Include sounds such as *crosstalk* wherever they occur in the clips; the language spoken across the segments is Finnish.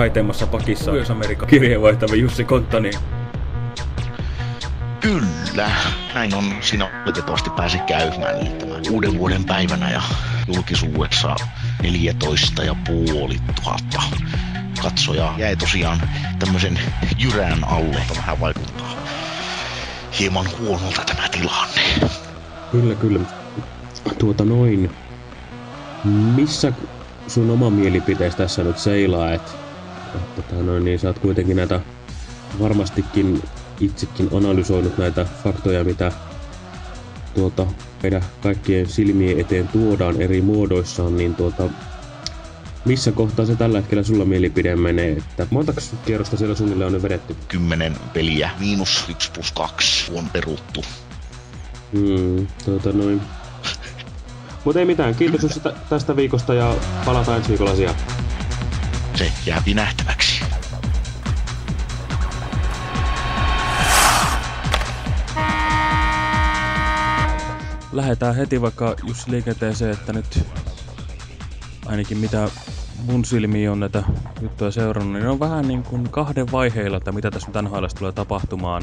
raiteimmassa pakissa Pohjois-Amerikan kirjeenvaihtava Jussi Kontani. Kyllä, näin on. Siinä valitettavasti pääsi käymään eli tämän uuden vuoden päivänä ja julkisuudessa 14 ja puoli tuhatta katsoja jäi tosiaan tämmöisen jyrään alle. Vähän vaikuttaa hieman huonolta tämä tilanne. Kyllä, kyllä. Tuota noin. Missä sun oma mielipiteesi tässä nyt seilaa, että et, tota noin, niin sä oot kuitenkin näitä varmastikin itsekin analysoinut näitä faktoja, mitä tuota, meidän kaikkien silmien eteen tuodaan eri muodoissaan, niin tuota, missä kohtaa se tällä hetkellä sulla mielipide menee? Että montako kierrosta siellä suunnilleen on nyt vedetty? Kymmenen peliä, miinus 1 plus 2 on peruttu. Hmm, tuota noin. Mutta ei mitään, kiitos tästä viikosta ja palataan ensi viikolla asiaan. Se jää nähtäväksi. Lähdetään heti vaikka just liikenteeseen, että nyt ainakin mitä mun silmiin on näitä juttuja seurannut, niin on vähän niin kuin kahden vaiheilla, että mitä tässä nyt NHL tulee tapahtumaan.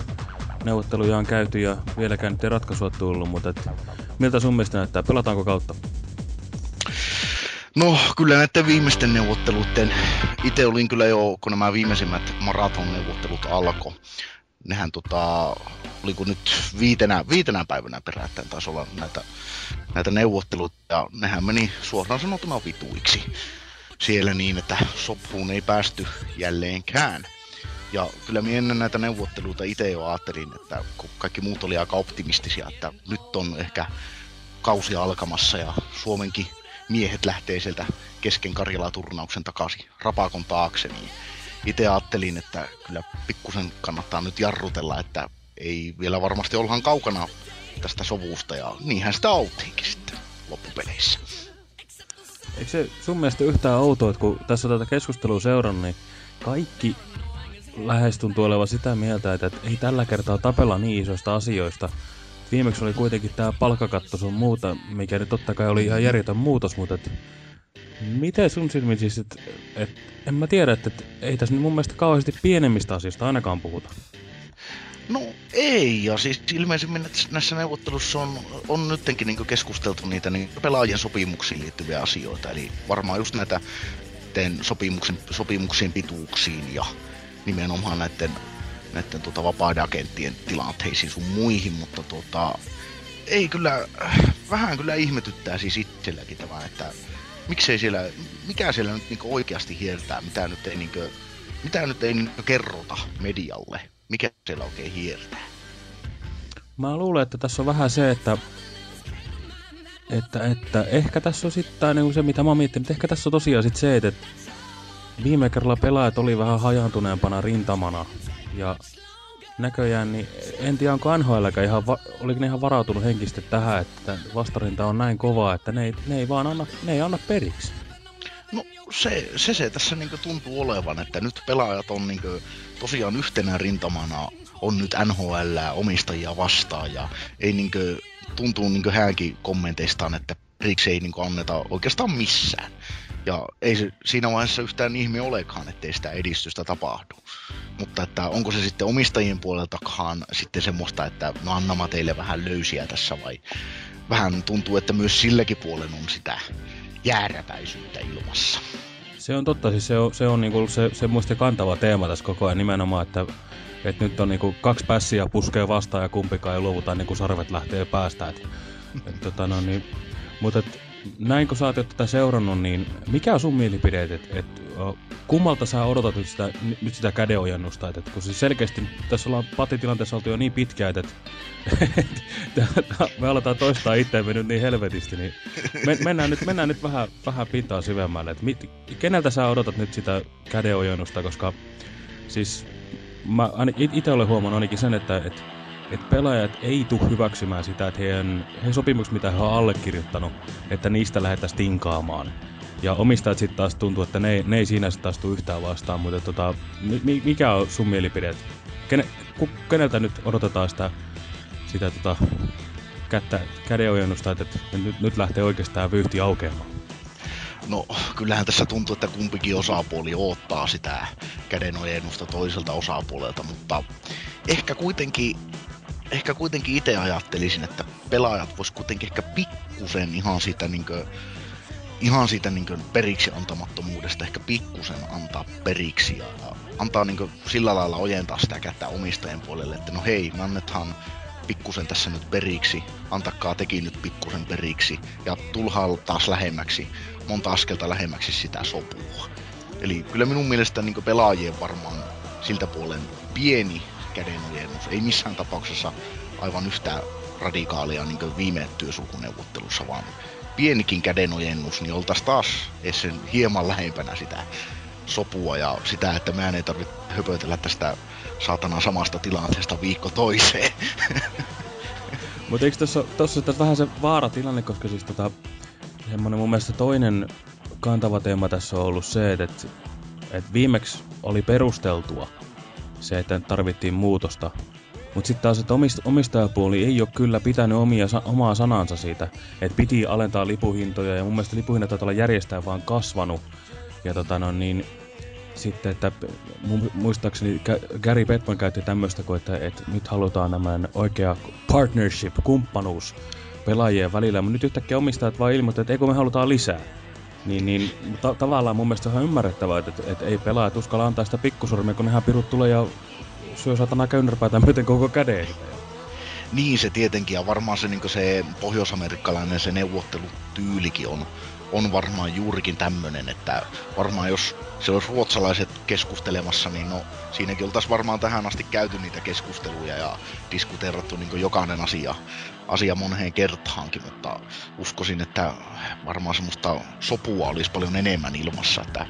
Neuvotteluja on käyty ja vieläkään nyt ei ratkaisua tullut, mutta et, miltä sun mielestä näyttää? Pelataanko kautta? No, kyllä näiden viimeisten neuvotteluiden, itse olin kyllä jo, kun nämä viimeisimmät maraton-neuvottelut alkoi, nehän tota, oliko nyt viitenä, viitenä päivänä perättäin taisi olla näitä, näitä neuvottelut, ja nehän meni suoraan sanottuna vituiksi siellä niin, että soppuun ei päästy jälleenkään. Ja kyllä minä ennen näitä neuvotteluita itse jo ajattelin, että kun kaikki muut oli aika optimistisia, että nyt on ehkä kausi alkamassa ja Suomenkin miehet lähtee sieltä kesken Karjala-turnauksen takaisin rapakon taakse, niin itse ajattelin, että kyllä pikkusen kannattaa nyt jarrutella, että ei vielä varmasti ollaan kaukana tästä sovusta ja niinhän sitä oltiinkin sitten loppupeleissä. Eikö se sun mielestä yhtään outoa, että kun tässä on tätä keskustelua seurannut, niin kaikki lähes tuntuu olevan sitä mieltä, että ei tällä kertaa tapella niin isoista asioista. Viimeksi oli kuitenkin tämä palkkakatto sun muuta, mikä nyt totta kai oli ihan järjetön muutos, mutta et, miten sun silmin siis, että et, en mä tiedä, että et, ei tässä mun mielestä kauheasti pienemmistä asioista ainakaan puhuta. No ei, ja siis ilmeisemmin näissä neuvottelussa on, on nyttenkin niin keskusteltu niitä niin pelaajien sopimuksiin liittyviä asioita, eli varmaan just näitä sopimuksen, sopimuksien pituuksiin ja nimenomaan näiden, näiden tuota, vapaiden agenttien tilanteisiin sun muihin, mutta tuota, ei kyllä, vähän kyllä ihmetyttää siis itselläkin tämä, että miksei siellä, mikä siellä nyt niin oikeasti hiertää, mitä nyt ei, niin kuin, mitä nyt ei niin kerrota medialle mikä siellä oikein hiertää? Mä luulen, että tässä on vähän se, että että, että ehkä tässä on sitten niin se, mitä mä miettinyt, että ehkä tässä on tosiaan sit se, että viime kerralla pelaajat oli vähän hajantuneempana rintamana ja näköjään, niin en tiedä onko NHLkä ihan, oliko ne ihan varautunut henkisesti tähän, että vastarinta on näin kova, että ne ei, ne ei vaan anna, ne ei anna periksi. No se, se, se tässä niin tuntuu olevan, että nyt pelaajat on niin tosiaan yhtenä rintamana on nyt NHL omistajia vastaan ja ei niin kuin, tuntuu niin hänkin kommenteistaan, että periksi ei niin anneta oikeastaan missään. Ja ei se siinä vaiheessa yhtään ihme olekaan, ettei sitä edistystä tapahdu. Mutta että onko se sitten omistajien puoleltakaan sitten semmoista, että no annamme teille vähän löysiä tässä vai vähän tuntuu, että myös silläkin puolen on sitä jääräpäisyyttä ilmassa. Se on totta, siis se on, se on niinku se, se muista kantava teema tässä koko ajan nimenomaan, että, että nyt on niinku kaksi pässiä puskee vastaan ja kumpikaan ei luovuta niin kuin sarvet lähtee päästä. Et, et, tota, no, niin, mutta et, näin kun sä oot tätä seurannut, niin mikä on sun mielipide, että et, kummalta sä odotat nyt sitä, nyt sitä kädenojennusta? Et, et, kun siis selkeästi tässä ollaan patitilanteessa oltu jo niin pitkään, että et, me aletaan toistaa itseämme nyt niin helvetisti, niin me, mennään, nyt, mennään nyt vähän, vähän pintaa syvemmälle. Et mit, keneltä sä odotat nyt sitä kädenojennusta, koska siis mä itse olen huomannut ainakin sen, että, että että pelaajat ei tule hyväksymään sitä, että heidän, heidän sopimukset, mitä he on allekirjoittanut, että niistä lähdetään tinkaamaan. Ja omistajat sitten taas tuntuu, että ne, ne ei siinä sitten taas tule yhtään vastaan, mutta tota, mikä on sun mielipide? Kene, ku, keneltä nyt odotetaan sitä, sitä tota, kättä, kädenojennusta, että, että nyt, nyt lähtee oikeastaan vyyhti aukeamaan? No, kyllähän tässä tuntuu, että kumpikin osapuoli ottaa sitä kädenojennusta toiselta osapuolelta, mutta ehkä kuitenkin, ehkä kuitenkin itse ajattelisin, että pelaajat vois kuitenkin ehkä pikkusen ihan siitä niinkö, ihan siitä niinkö periksi antamattomuudesta ehkä pikkusen antaa periksi ja antaa niinkö sillä lailla ojentaa sitä kättä omistajien puolelle, että no hei, me annetaan pikkusen tässä nyt periksi, antakaa teki nyt pikkusen periksi ja tulhaa taas lähemmäksi, monta askelta lähemmäksi sitä sopua. Eli kyllä minun mielestä niin pelaajien varmaan siltä puolen pieni kädenojennus, ei missään tapauksessa aivan yhtä radikaalia niin viime työsulkuneuvottelussa, vaan pienikin kädenojennus, niin oltaisiin taas sen hieman lähempänä sitä sopua ja sitä, että mä ei tarvitse höpötellä tästä saatana samasta tilanteesta viikko toiseen. *laughs* Mutta eikö tossa tässä vähän se vaaratilanne, koska siis tota, semmonen mun mielestä toinen kantava teema tässä on ollut se, että, että viimeksi oli perusteltua se, että tarvittiin muutosta. Mutta sitten taas, että omistajapuoli ei ole kyllä pitänyt omia, omaa sanansa siitä, että piti alentaa lipuhintoja ja mun mielestä lipuhinnat taitaa olla järjestää vaan kasvanut. Ja tota no niin, sitten, että muistaakseni Gary Bettman käytti tämmöistä kuin, että, että nyt halutaan nämä oikea partnership, kumppanuus pelaajien välillä, mutta nyt yhtäkkiä omistajat vaan ilmoittaa, että eikö me halutaan lisää. Niin, niin ta- tavallaan mun mielestä on ymmärrettävää, että, että, ei pelaajat uskalla antaa sitä pikkusormia, kun nehän pirut tulee ja syö satana käynärpäätä myöten koko käden. Niin se tietenkin, ja varmaan se, niin se pohjoisamerikkalainen se neuvottelutyylikin on on varmaan juurikin tämmönen, että varmaan jos se olisi ruotsalaiset keskustelemassa, niin no siinäkin oltaisiin varmaan tähän asti käyty niitä keskusteluja ja diskuteerattu niin jokainen asia, asia moneen kertaankin, mutta uskoisin, että varmaan semmoista sopua olisi paljon enemmän ilmassa, että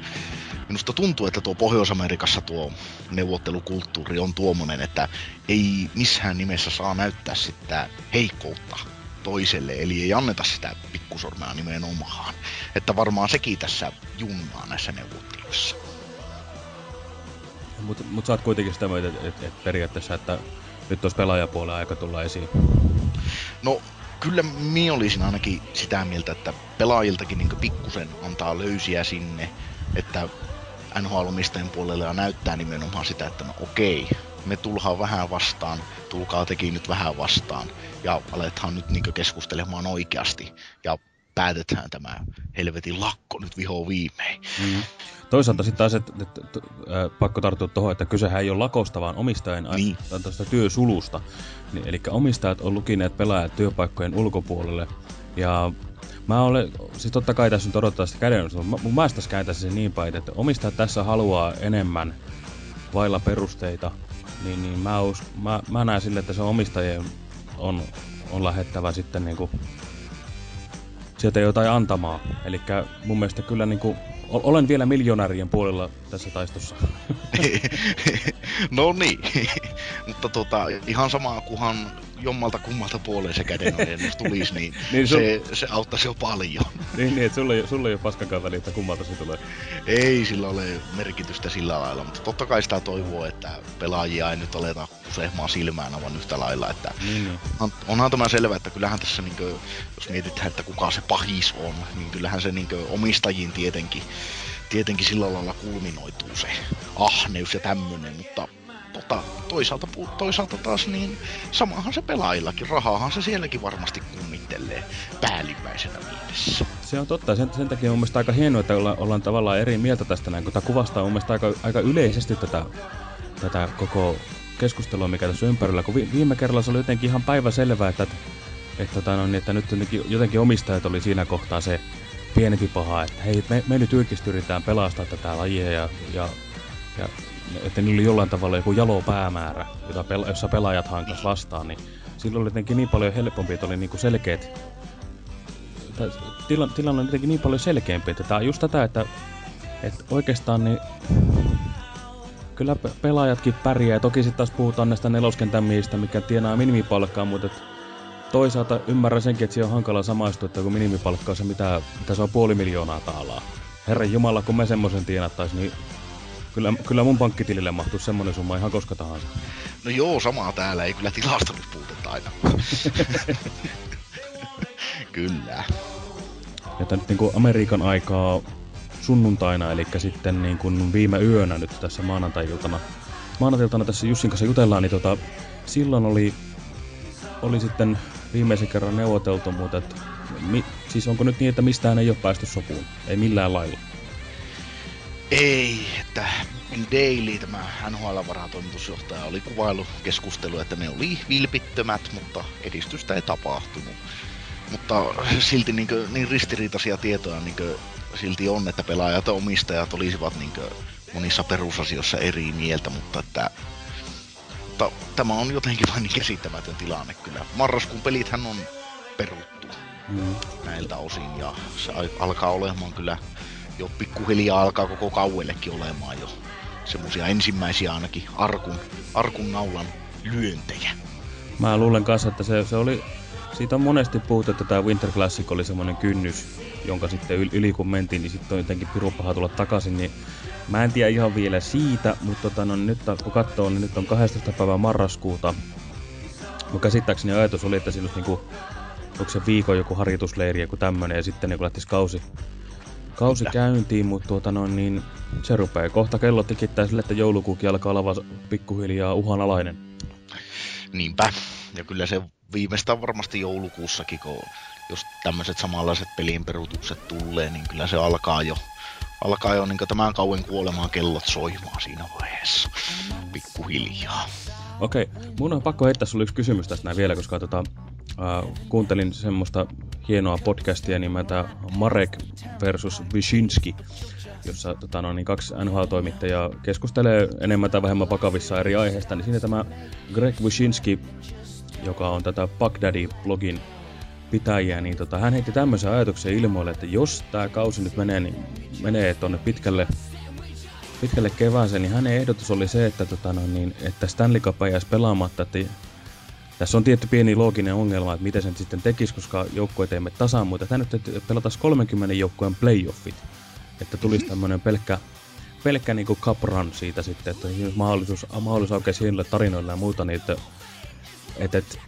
minusta tuntuu, että tuo Pohjois-Amerikassa tuo neuvottelukulttuuri on tuommoinen, että ei missään nimessä saa näyttää sitä heikkoutta toiselle, eli ei anneta sitä pikkusormea nimenomaan. Että varmaan sekin tässä junnaa näissä neuvotteluissa. Mutta mut sä oot kuitenkin sitä mieltä, että et, et periaatteessa, että nyt olisi pelaajapuolella aika tulla esiin. No, kyllä minä olisin ainakin sitä mieltä, että pelaajiltakin niin pikkusen antaa löysiä sinne, että NHL-omistajien puolelle ja näyttää nimenomaan sitä, että no okei, me tulhaan vähän vastaan, tulkaa teki nyt vähän vastaan ja aletaan nyt niin keskustelemaan oikeasti. Ja päätetään tämä helvetin lakko nyt viho viimein. Mm. Toisaalta sitten taas, että, että äh, pakko tarttua tuohon, että kysehän ei ole lakosta, vaan omistajan niin. tästä työsulusta. Niin, eli omistajat on lukineet pelaajat työpaikkojen ulkopuolelle. Ja mä olen, siis totta kai tässä nyt odottaa sitä käden, mutta mun mielestä kääntäisi se niin päin, että omistajat tässä haluaa enemmän vailla perusteita, niin, niin mä, us, mä, mä näen sille, että se omistajien on, on lähettävä sitten niinku sieltä jotain antamaa. Eli mun mielestä kyllä niinku, olen vielä miljonäärien puolella tässä taistossa. *laughs* no niin, *laughs* mutta tota, ihan sama kunhan jommalta kummalta puoleen se kädenojennus tulisi, niin, *laughs* niin sul... se, se auttaisi jo paljon. *laughs* niin, niin että sulle, sulle ei ole paskakaan väliä, että kummalta se tulee. Ei sillä ole merkitystä sillä lailla, mutta totta kai sitä toivoo, että pelaajia ei nyt aleta kusehmaan silmään aivan yhtä lailla. Että niin. On, onhan tämä selvä, että kyllähän tässä, niin kuin, jos mietitään, että kuka se pahis on, niin kyllähän se niin omistajiin tietenkin tietenkin sillä lailla kulminoituu se ahneus ja tämmönen, mutta tota, toisaalta, toisaalta taas niin samahan se pelaajillakin, rahahan se sielläkin varmasti kummittelee päällimmäisenä mielessä. Se on totta, sen, sen takia on aika hienoa, että olla, ollaan tavallaan eri mieltä tästä näin, kun tämä kuvastaa mun aika, aika yleisesti tätä, tätä koko keskustelua, mikä tässä ympärillä, kun vi, viime kerralla se oli jotenkin ihan päivä selvää, että, että, että, tota no, niin, että nyt jotenkin, jotenkin omistajat oli siinä kohtaa se pienempi paha, että hei, me, me nyt oikeasti yritetään pelastaa tätä lajia ja, ja, ja että niillä oli jollain tavalla joku jalo päämäärä, jota pela, jossa pelaajat hankas vastaan, niin silloin oli jotenkin niin paljon helpompi, että oli niinku selkeät tila, tilanne on jotenkin niin paljon selkeämpi, että tämä on just tätä, että, että oikeastaan niin kyllä pelaajatkin pärjää. Toki sitten taas puhutaan näistä neloskentän miehistä, mikä tienaa minimipalkkaa, mutta toisaalta ymmärrän senkin, että se on hankala samaistua, että kun minimipalkka on se, mitä, mitä se on puoli miljoonaa taalaa. Herran Jumala, kun me semmoisen tienattais, niin Kyllä, kyllä mun pankkitilille mahtuu semmonen summa ihan koska tahansa. No joo, samaa täällä. Ei kyllä tilasta nyt puutetta aina. *laughs* kyllä. että nyt niin kuin Amerikan aikaa sunnuntaina, eli sitten niin kuin viime yönä nyt tässä maanantai-iltana, maanantai tässä Jussin kanssa jutellaan, niin tota, silloin oli, oli sitten viimeisen kerran neuvoteltu, mutta että, mi, siis onko nyt niin, että mistään ei ole päästy sopuun? Ei millään lailla. Ei, että Daily, tämä NHL-varatoimitusjohtaja, oli kuvailu keskustelu, että ne oli vilpittömät, mutta edistystä ei tapahtunut. Mutta silti niin, kuin, niin ristiriitaisia tietoja niin kuin, silti on, että pelaajat ja omistajat olisivat niin kuin, monissa perusasioissa eri mieltä, mutta että mutta tämä on jotenkin vain niin käsittämätön tilanne kyllä. Marraskuun pelithän on peruttu mm. näiltä osin ja se alkaa olemaan kyllä jo pikkuhiljaa alkaa koko kauellekin olemaan jo semmosia ensimmäisiä ainakin arkun, arkun naulan lyöntejä. Mä luulen kanssa, että se, se oli, siitä on monesti puhuttu, että tämä Winter Classic oli semmoinen kynnys, jonka sitten yli kun mentiin, niin sitten on jotenkin piru paha tulla takaisin, niin mä en tiedä ihan vielä siitä, mutta tota, no, nyt kun katsoo, niin nyt on 12. päivää marraskuuta. Mun käsittääkseni ajatus oli, että siinä olisi niinku, onko se viikon joku harjoitusleiri, joku tämmönen, ja sitten niin lähtisi kausi kausi Kyllä. käyntiin, mutta tuota noin, niin se rupeaa kohta kello tikittää sille, että joulukuukin alkaa olla pikkuhiljaa uhanalainen. Niinpä. Ja kyllä se viimeistään varmasti joulukuussakin, kun jos tämmöiset samanlaiset pelin perutukset tulee, niin kyllä se alkaa jo, alkaa jo niin tämän kauan kuolemaan kellot soimaan siinä vaiheessa. Pikkuhiljaa. Okei, okay. mun on pakko heittää sulle yksi kysymys tästä näin vielä, koska tota, äh, kuuntelin semmoista hienoa podcastia nimeltä Marek versus Wyszynski, jossa tota, no, niin kaksi NHL-toimittajaa keskustelee enemmän tai vähemmän vakavissa eri aiheista, niin siinä tämä Greg Wyszynski, joka on tätä Bagdadi-blogin pitäjiä, niin tota, hän heitti tämmöisen ajatuksen ilmoille, että jos tämä kausi nyt menee, niin menee tuonne pitkälle, pitkälle kevääseen, niin hänen ehdotus oli se, että, tota, no, niin, että Stanley Cup jäisi pelaamatta, että tässä on tietty pieni looginen ongelma, että miten sen sitten tekisi, koska joukkueet ei mene tasaan, mutta tämä nyt pelataan 30 joukkueen playoffit. Että tulisi mm-hmm. tämmöinen pelkkä, pelkkä niin kuin cup run siitä sitten, että mahdollisuus, mahdollisuus aukeisi hienoille tarinoille ja muuta, niin että, että, että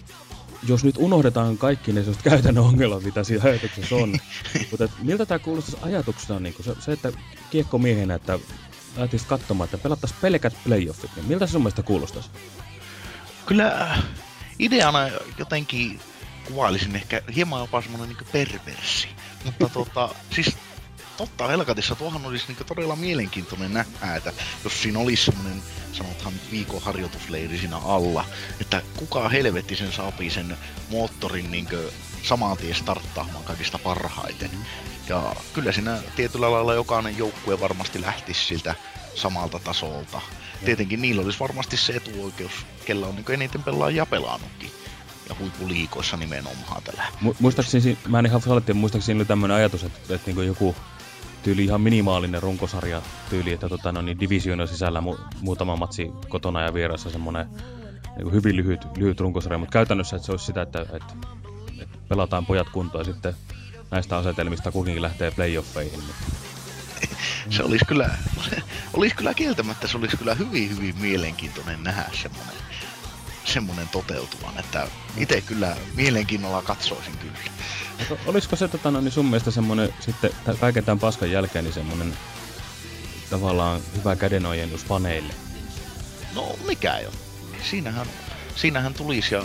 jos nyt unohdetaan kaikki ne *laughs* käytännön ongelmat, mitä siinä ajatuksessa on, *laughs* mutta että miltä tämä kuulostaisi ajatuksena, niin se, se, että kiekkomiehenä, että lähtisit katsomaan, että pelattaisiin pelkät playoffit, niin miltä se sun mielestä kuulostaisi? Kyllä ideana jotenkin kuvailisin ehkä hieman jopa semmonen niin perversi. Mutta tota, siis totta helkatissa tuohan olisi niin todella mielenkiintoinen nähdä, että jos siinä olisi semmoinen, sanothan viikon harjoitusleiri siinä alla, että kuka helvetti sen saapii sen moottorin niin samaan tien starttaamaan kaikista parhaiten. Ja kyllä siinä tietyllä lailla jokainen joukkue varmasti lähtisi siltä samalta tasolta tietenkin niillä olisi varmasti se etuoikeus, kellä on niin eniten pelaajia pelannutkin. Ja huippuliikoissa nimenomaan tällä. Mu- muistaakseni, mä en ihan salettiin, muistaakseni oli tämmöinen ajatus, että, että niin joku tyyli ihan minimaalinen runkosarja tyyli, että tota, no niin, divisioona sisällä mu- muutama matsi kotona ja vieressä semmoinen niin hyvin lyhyt, lyhyt runkosarja, mutta käytännössä että se olisi sitä, että, että, että pelataan pojat kuntoon ja sitten näistä asetelmista kukinkin lähtee playoffeihin. Niin *laughs* se olisi kyllä, *laughs* olisi kyllä kieltämättä, se olisi kyllä hyvin, hyvin mielenkiintoinen nähdä semmoinen, semmoinen toteutuvan, että itse kyllä mielenkiinnolla katsoisin kyllä. Olisiko se tota, no, niin sun mielestä semmoinen sitten kaiken tämän paskan jälkeen niin semmoinen tavallaan hyvä kädenojennus faneille? No mikä jo. Siinähän, siinähän tulisi ja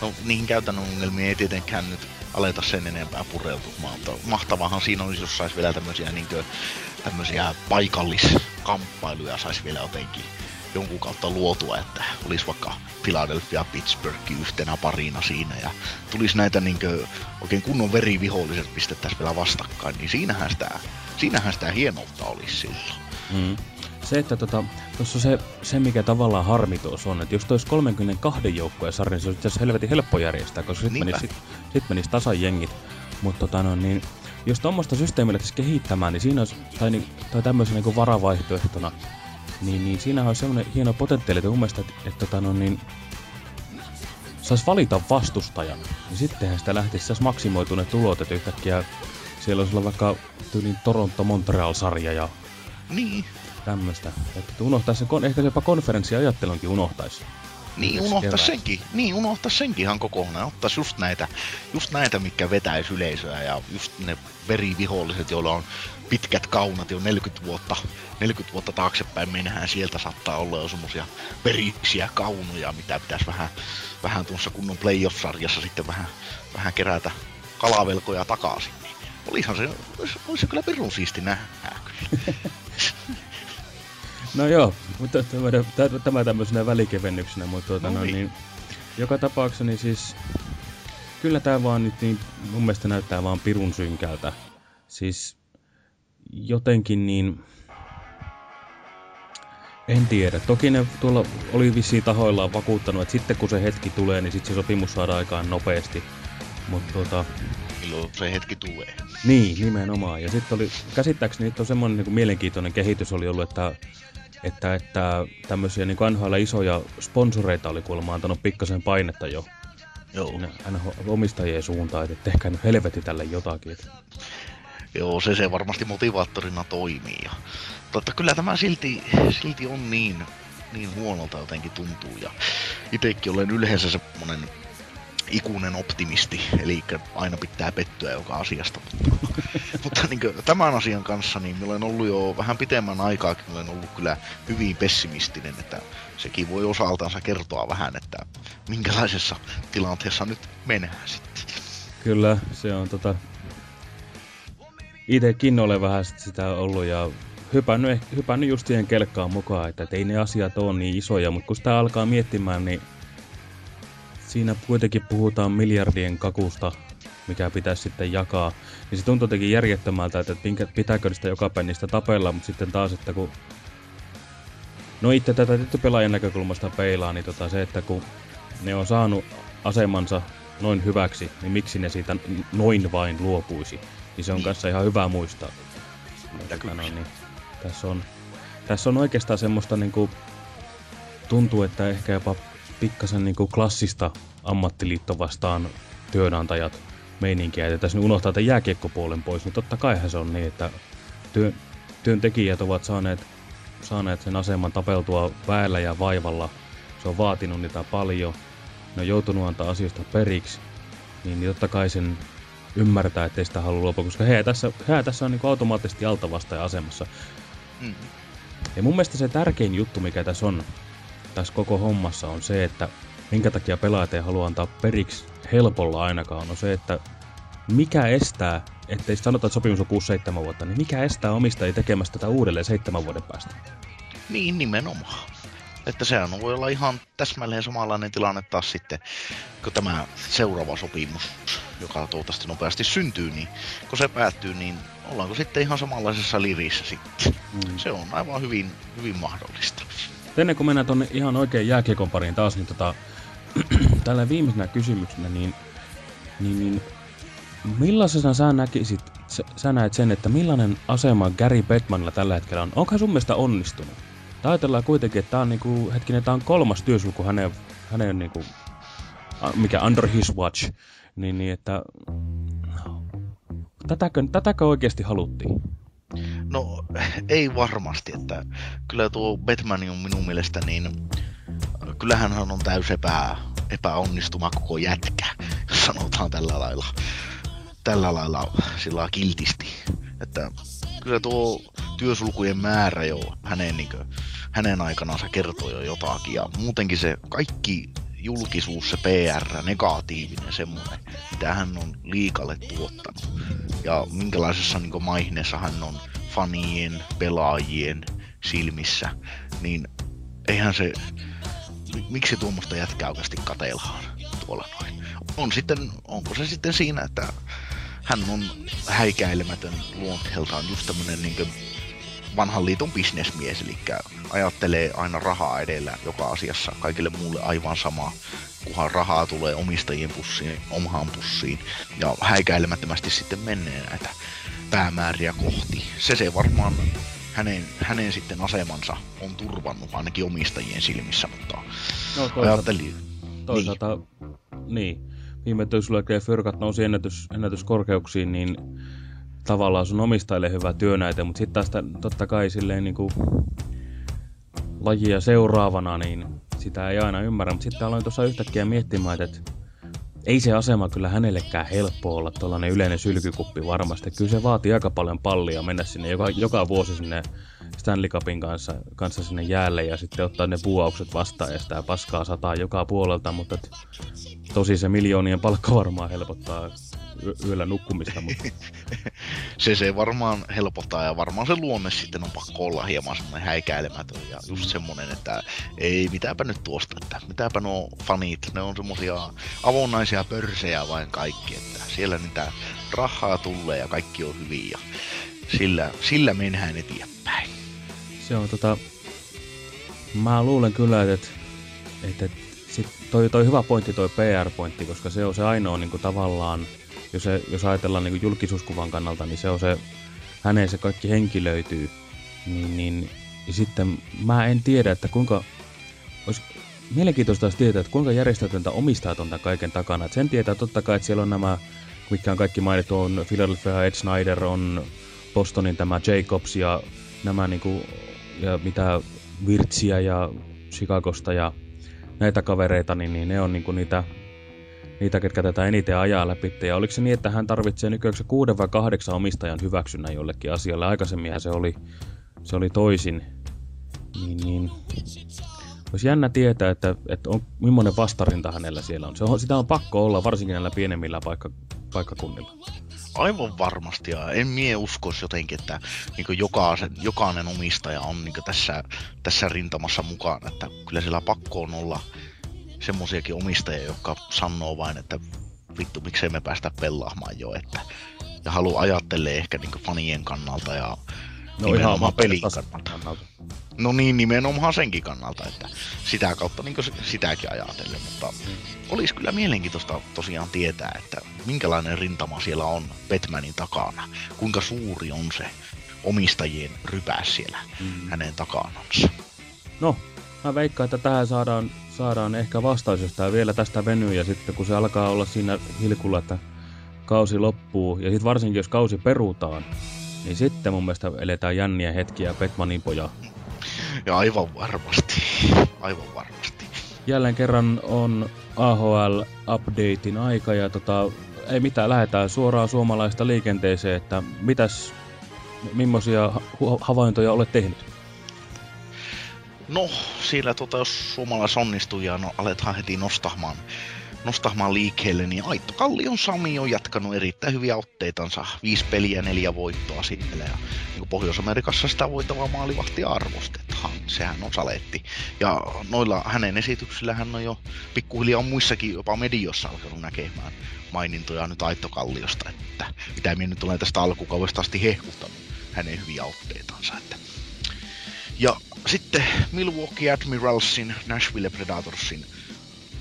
no, niihin käytännön ongelmiin ei tietenkään nyt aleta sen enempää pureutumaan, mutta mahtavahan siinä olisi, jos saisi vielä tämmöisiä niin kuin, tämmöisiä paikalliskamppailuja saisi vielä jotenkin jonkun kautta luotua, että olisi vaikka Philadelphia Pittsburgh yhtenä parina siinä ja tulisi näitä niin kuin, oikein kunnon veriviholliset pistettäisiin vielä vastakkain, niin siinähän sitä, siinähän sitä hienoutta olisi silloin. Mm. Se, että tota, tuossa se, se, mikä tavallaan harmi tuossa on, että jos tois 32 joukkoja sarja, niin se olisi itse helvetin helppo järjestää, koska sitten menisi, sit, sit menisi tasan jengit. Mutta tota, no, niin, jos tuommoista systeemiä lähtisi kehittämään, niin siinä olisi, tai, niin, tai tämmöisen niin varavaihtoehtona, niin, niin siinä olisi semmoinen hieno potentiaali, että mun mielestä, että, että tota, no, niin, saisi valita vastustajan, niin sittenhän sitä lähtisi saisi maksimoitua ne tulot, että yhtäkkiä siellä olisi olla vaikka tyyliin Toronto-Montreal-sarja ja niin. tämmöistä. Että unohtaisi, ehkä jopa konferenssiajattelunkin unohtaisi. Niin, unohtaa senkin. Niin, unohtaa senkin ihan kokonaan. Ottaisi just näitä, just näitä, mikä vetäisi yleisöä ja just ne veriviholliset, joilla on pitkät kaunat jo 40 vuotta, 40 vuotta taaksepäin mennään. Sieltä saattaa olla jo semmosia verisiä kaunoja, mitä pitäisi vähän, vähän tuossa kunnon playoff-sarjassa sitten vähän, vähän kerätä kalavelkoja takaisin. Niin olihan se, olisi, olisi kyllä perun siisti nähdä *laughs* No joo, mutta tämä, tämä tämmöisenä välikevennyksenä, mutta tuota, no, no, niin, joka tapauksessa niin siis kyllä tämä vaan nyt niin, mun mielestä näyttää vaan pirun synkältä. Siis jotenkin niin, en tiedä. Toki ne tuolla oli vissiin tahoillaan vakuuttanut, että sitten kun se hetki tulee, niin sitten se sopimus saadaan aikaan nopeasti. Mutta tuota... Milloin se hetki tulee. Niin, nimenomaan. Ja sitten oli, käsittääkseni nyt on semmoinen niin mielenkiintoinen kehitys oli ollut, että että, että tämmöisiä niin NHL isoja sponsoreita oli kuulemma antanut pikkasen painetta jo Joo. omistajien suuntaan, että tehkää nyt helvetti tälle jotakin. Joo, se se varmasti motivaattorina toimii. Ja, mutta kyllä tämä silti, silti on niin, niin huonolta jotenkin tuntuu. Ja itsekin olen yleensä semmonen ikuinen optimisti, eli aina pitää pettyä joka asiasta. Mutta, *laughs* mutta niin kuin, tämän asian kanssa niin olen ollut jo vähän pitemmän aikaa, olen ollut kyllä hyvin pessimistinen, että sekin voi osaltansa kertoa vähän, että minkälaisessa tilanteessa nyt mennään sitten. Kyllä, se on tota... Itekin olen vähän sitä ollut ja hypännyt, hypännyt just siihen kelkkaan mukaan, että ei ne asiat ole niin isoja, mutta kun sitä alkaa miettimään, niin siinä kuitenkin puhutaan miljardien kakusta, mikä pitäisi sitten jakaa. Niin se tuntuu jotenkin järjettömältä, että pitääkö sitä joka pennistä tapella, mutta sitten taas, että kun... No itse tätä pelaajan näkökulmasta peilaa, niin tota se, että kun ne on saanut asemansa noin hyväksi, niin miksi ne siitä noin vain luopuisi? Niin se on niin. kanssa ihan hyvä muistaa. Mutta, no, niin, tässä on, tässä on oikeastaan semmoista niin kuin, tuntuu, että ehkä jopa pikkasen niin kuin klassista ammattiliitto vastaan työnantajat meininkiä. Ja tässä unohtaa tämän jääkiekkopuolen pois, niin totta kaihan se on niin, että työn, työntekijät ovat saaneet, saaneet sen aseman tapeltua väellä ja vaivalla. Se on vaatinut niitä paljon. Ne on joutunut antaa asioista periksi. Niin, niin totta kai sen ymmärtää, ettei sitä halua lopua, koska he tässä, he tässä on niin automaattisesti altavastaajan asemassa. Mm. Ja mun mielestä se tärkein juttu, mikä tässä on, tässä koko hommassa on se, että minkä takia pelaajat ei halua antaa periksi helpolla ainakaan, on se, että mikä estää, ettei sanota, että sopimus on 6-7 vuotta, niin mikä estää omistajia tekemästä tätä uudelleen seitsemän vuoden päästä? Niin, nimenomaan. Että sehän voi olla ihan täsmälleen samanlainen tilanne taas sitten, kun tämä seuraava sopimus, joka toivottavasti nopeasti syntyy, niin kun se päättyy, niin ollaanko sitten ihan samanlaisessa lirissä sitten. Mm. Se on aivan hyvin, hyvin mahdollista ennen kuin mennään tonne ihan oikein jääkiekon pariin taas, niin tota, *clears throat* tällä viimeisenä kysymyksenä, niin, niin, niin millaisena sä näkisit, sä, sä näet sen, että millainen asema Gary Bettmanilla tällä hetkellä on? Onko sun mielestä onnistunut? Tai ajatellaan kuitenkin, että tämä on niinku, hetkinen, tää on kolmas työsulku hänen, hänen niinku, mikä under his watch, niin, niin että tätäkö, tätäkö oikeasti haluttiin? *clears throat* Ei varmasti, että kyllä tuo Batman on minun mielestä niin, kyllähän hän on täys epä, epäonnistuma koko jätkä, jos sanotaan tällä lailla, tällä lailla sillä kiltisti. Että kyllä tuo työsulkujen määrä jo hänen, niin kuin, hänen aikanaan kertoo jo jotakin ja muutenkin se kaikki julkisuus, se PR, negatiivinen semmoinen, mitä hän on liikalle tuottanut. Ja minkälaisessa niin maineessa hän on fanien, pelaajien silmissä, niin eihän se, miksi tuommoista jätkää oikeasti katellaan tuolla noin. On sitten, onko se sitten siinä, että hän on häikäilemätön luonteeltaan just tämmönen niin vanhan liiton bisnesmies, eli ajattelee aina rahaa edellä joka asiassa, kaikille muulle aivan sama, kunhan rahaa tulee omistajien pussiin, omaan pussiin, ja häikäilemättömästi sitten menee näitä päämääriä kohti. Se se varmaan hänen, hänen sitten asemansa on turvannut ainakin omistajien silmissä, mutta no, toisaalta, ajattelin... Toisaalta, niin. niin. Viime töissä kun fyrkat nousi ennätys, ennätyskorkeuksiin, niin tavallaan sun omistajille hyvä työnäite, mutta sitten taas totta kai silleen niin kuin lajia seuraavana, niin sitä ei aina ymmärrä, mutta sitten aloin tuossa yhtäkkiä miettimään, että ei se asema kyllä hänellekään helppo olla tuollainen yleinen sylkykuppi varmasti. Kyllä se vaatii aika paljon pallia mennä sinne joka, joka vuosi sinne Stanley Cupin kanssa, kanssa sinne jäälle ja sitten ottaa ne puuaukset vastaan ja sitä paskaa sataa joka puolelta, mutta et, tosi se miljoonien palkka varmaan helpottaa yöllä nukkumista. Mutta... *laughs* se, se varmaan helpottaa ja varmaan se luonne sitten on pakko olla hieman semmoinen häikäilemätön ja just mm. semmoinen, että ei mitäpä nyt tuosta, että mitäpä nuo fanit, ne on semmoisia avonaisia pörsejä vain kaikki, että siellä niitä rahaa tulee ja kaikki on hyvin ja sillä, sillä mennään eteenpäin. Se on tota, mä luulen kyllä, että, että, että sit toi, toi hyvä pointti, toi PR-pointti, koska se on se ainoa niin kuin tavallaan jos, se, jos ajatellaan niin julkisuuskuvan kannalta, niin se on se, häneen se kaikki henki löytyy. Niin, niin ja sitten mä en tiedä, että kuinka, olisi mielenkiintoista olisi tietää, että kuinka järjestetöntä omistajat on kaiken takana. Et sen tietää totta kai, että siellä on nämä, mitkä on kaikki mainittu, on Philadelphia Ed Snyder, on Bostonin tämä Jacobs ja nämä niinku, ja mitä Virtsiä ja Chicagosta ja näitä kavereita, niin, niin ne on niinku niitä niitä, ketkä tätä eniten ajaa läpi. Ja oliko se niin, että hän tarvitsee nykyään kuuden vai kahdeksan omistajan hyväksynnän jollekin asialle? Aikaisemminhan se oli, se oli toisin. Niin, niin. Olisi jännä tietää, että, että on, millainen vastarinta hänellä siellä on. Se on. Sitä on pakko olla, varsinkin näillä pienemmillä paikka, paikkakunnilla. Aivan varmasti, ja en mie uskoisi jotenkin, että niin jokaisen, jokainen omistaja on niin tässä, tässä rintamassa mukana, että kyllä siellä pakko on olla semmoisiakin omistajia, jotka sanoo vain, että vittu, miksei me päästä pelaamaan jo, että ja halu ajattelee ehkä niin fanien kannalta ja no nimenomaan pelin kannalta. No niin, nimenomaan senkin kannalta, että sitä kautta niin sitäkin ajatellen, mutta olisi kyllä mielenkiintoista tosiaan tietää, että minkälainen rintama siellä on Batmanin takana, kuinka suuri on se omistajien rypäs siellä mm. hänen takanansa. No, mä veikkaan, että tähän saadaan saadaan ehkä vastaus, jos tämä vielä tästä venyy ja sitten kun se alkaa olla siinä hilkulla, että kausi loppuu ja sitten varsinkin jos kausi perutaan, niin sitten mun mielestä eletään jänniä hetkiä Petmanin poja. Ja aivan varmasti, aivan varmasti. Jälleen kerran on AHL-updatein aika ja tota, ei mitään, lähdetään suoraan suomalaista liikenteeseen, että mitäs, millaisia havaintoja olet tehnyt? No, siellä tota, jos suomalais onnistuu ja no, aletaan heti nostamaan, nostamaan liikkeelle, niin Aitto Kallion Sami on jatkanut erittäin hyviä otteitansa. Viisi peliä, neljä voittoa siellä. Ja niin Pohjois-Amerikassa sitä voitavaa maalivahti arvostetaan. Sehän on saletti. Ja noilla hänen esityksillä hän on jo pikkuhiljaa muissakin jopa mediossa alkanut näkemään mainintoja nyt Aitto Kalliosta, että mitä minä nyt olen tästä alkukaudesta asti hehkuttanut hänen hyviä otteitansa. Että ja sitten Milwaukee Admiralsin, Nashville Predatorsin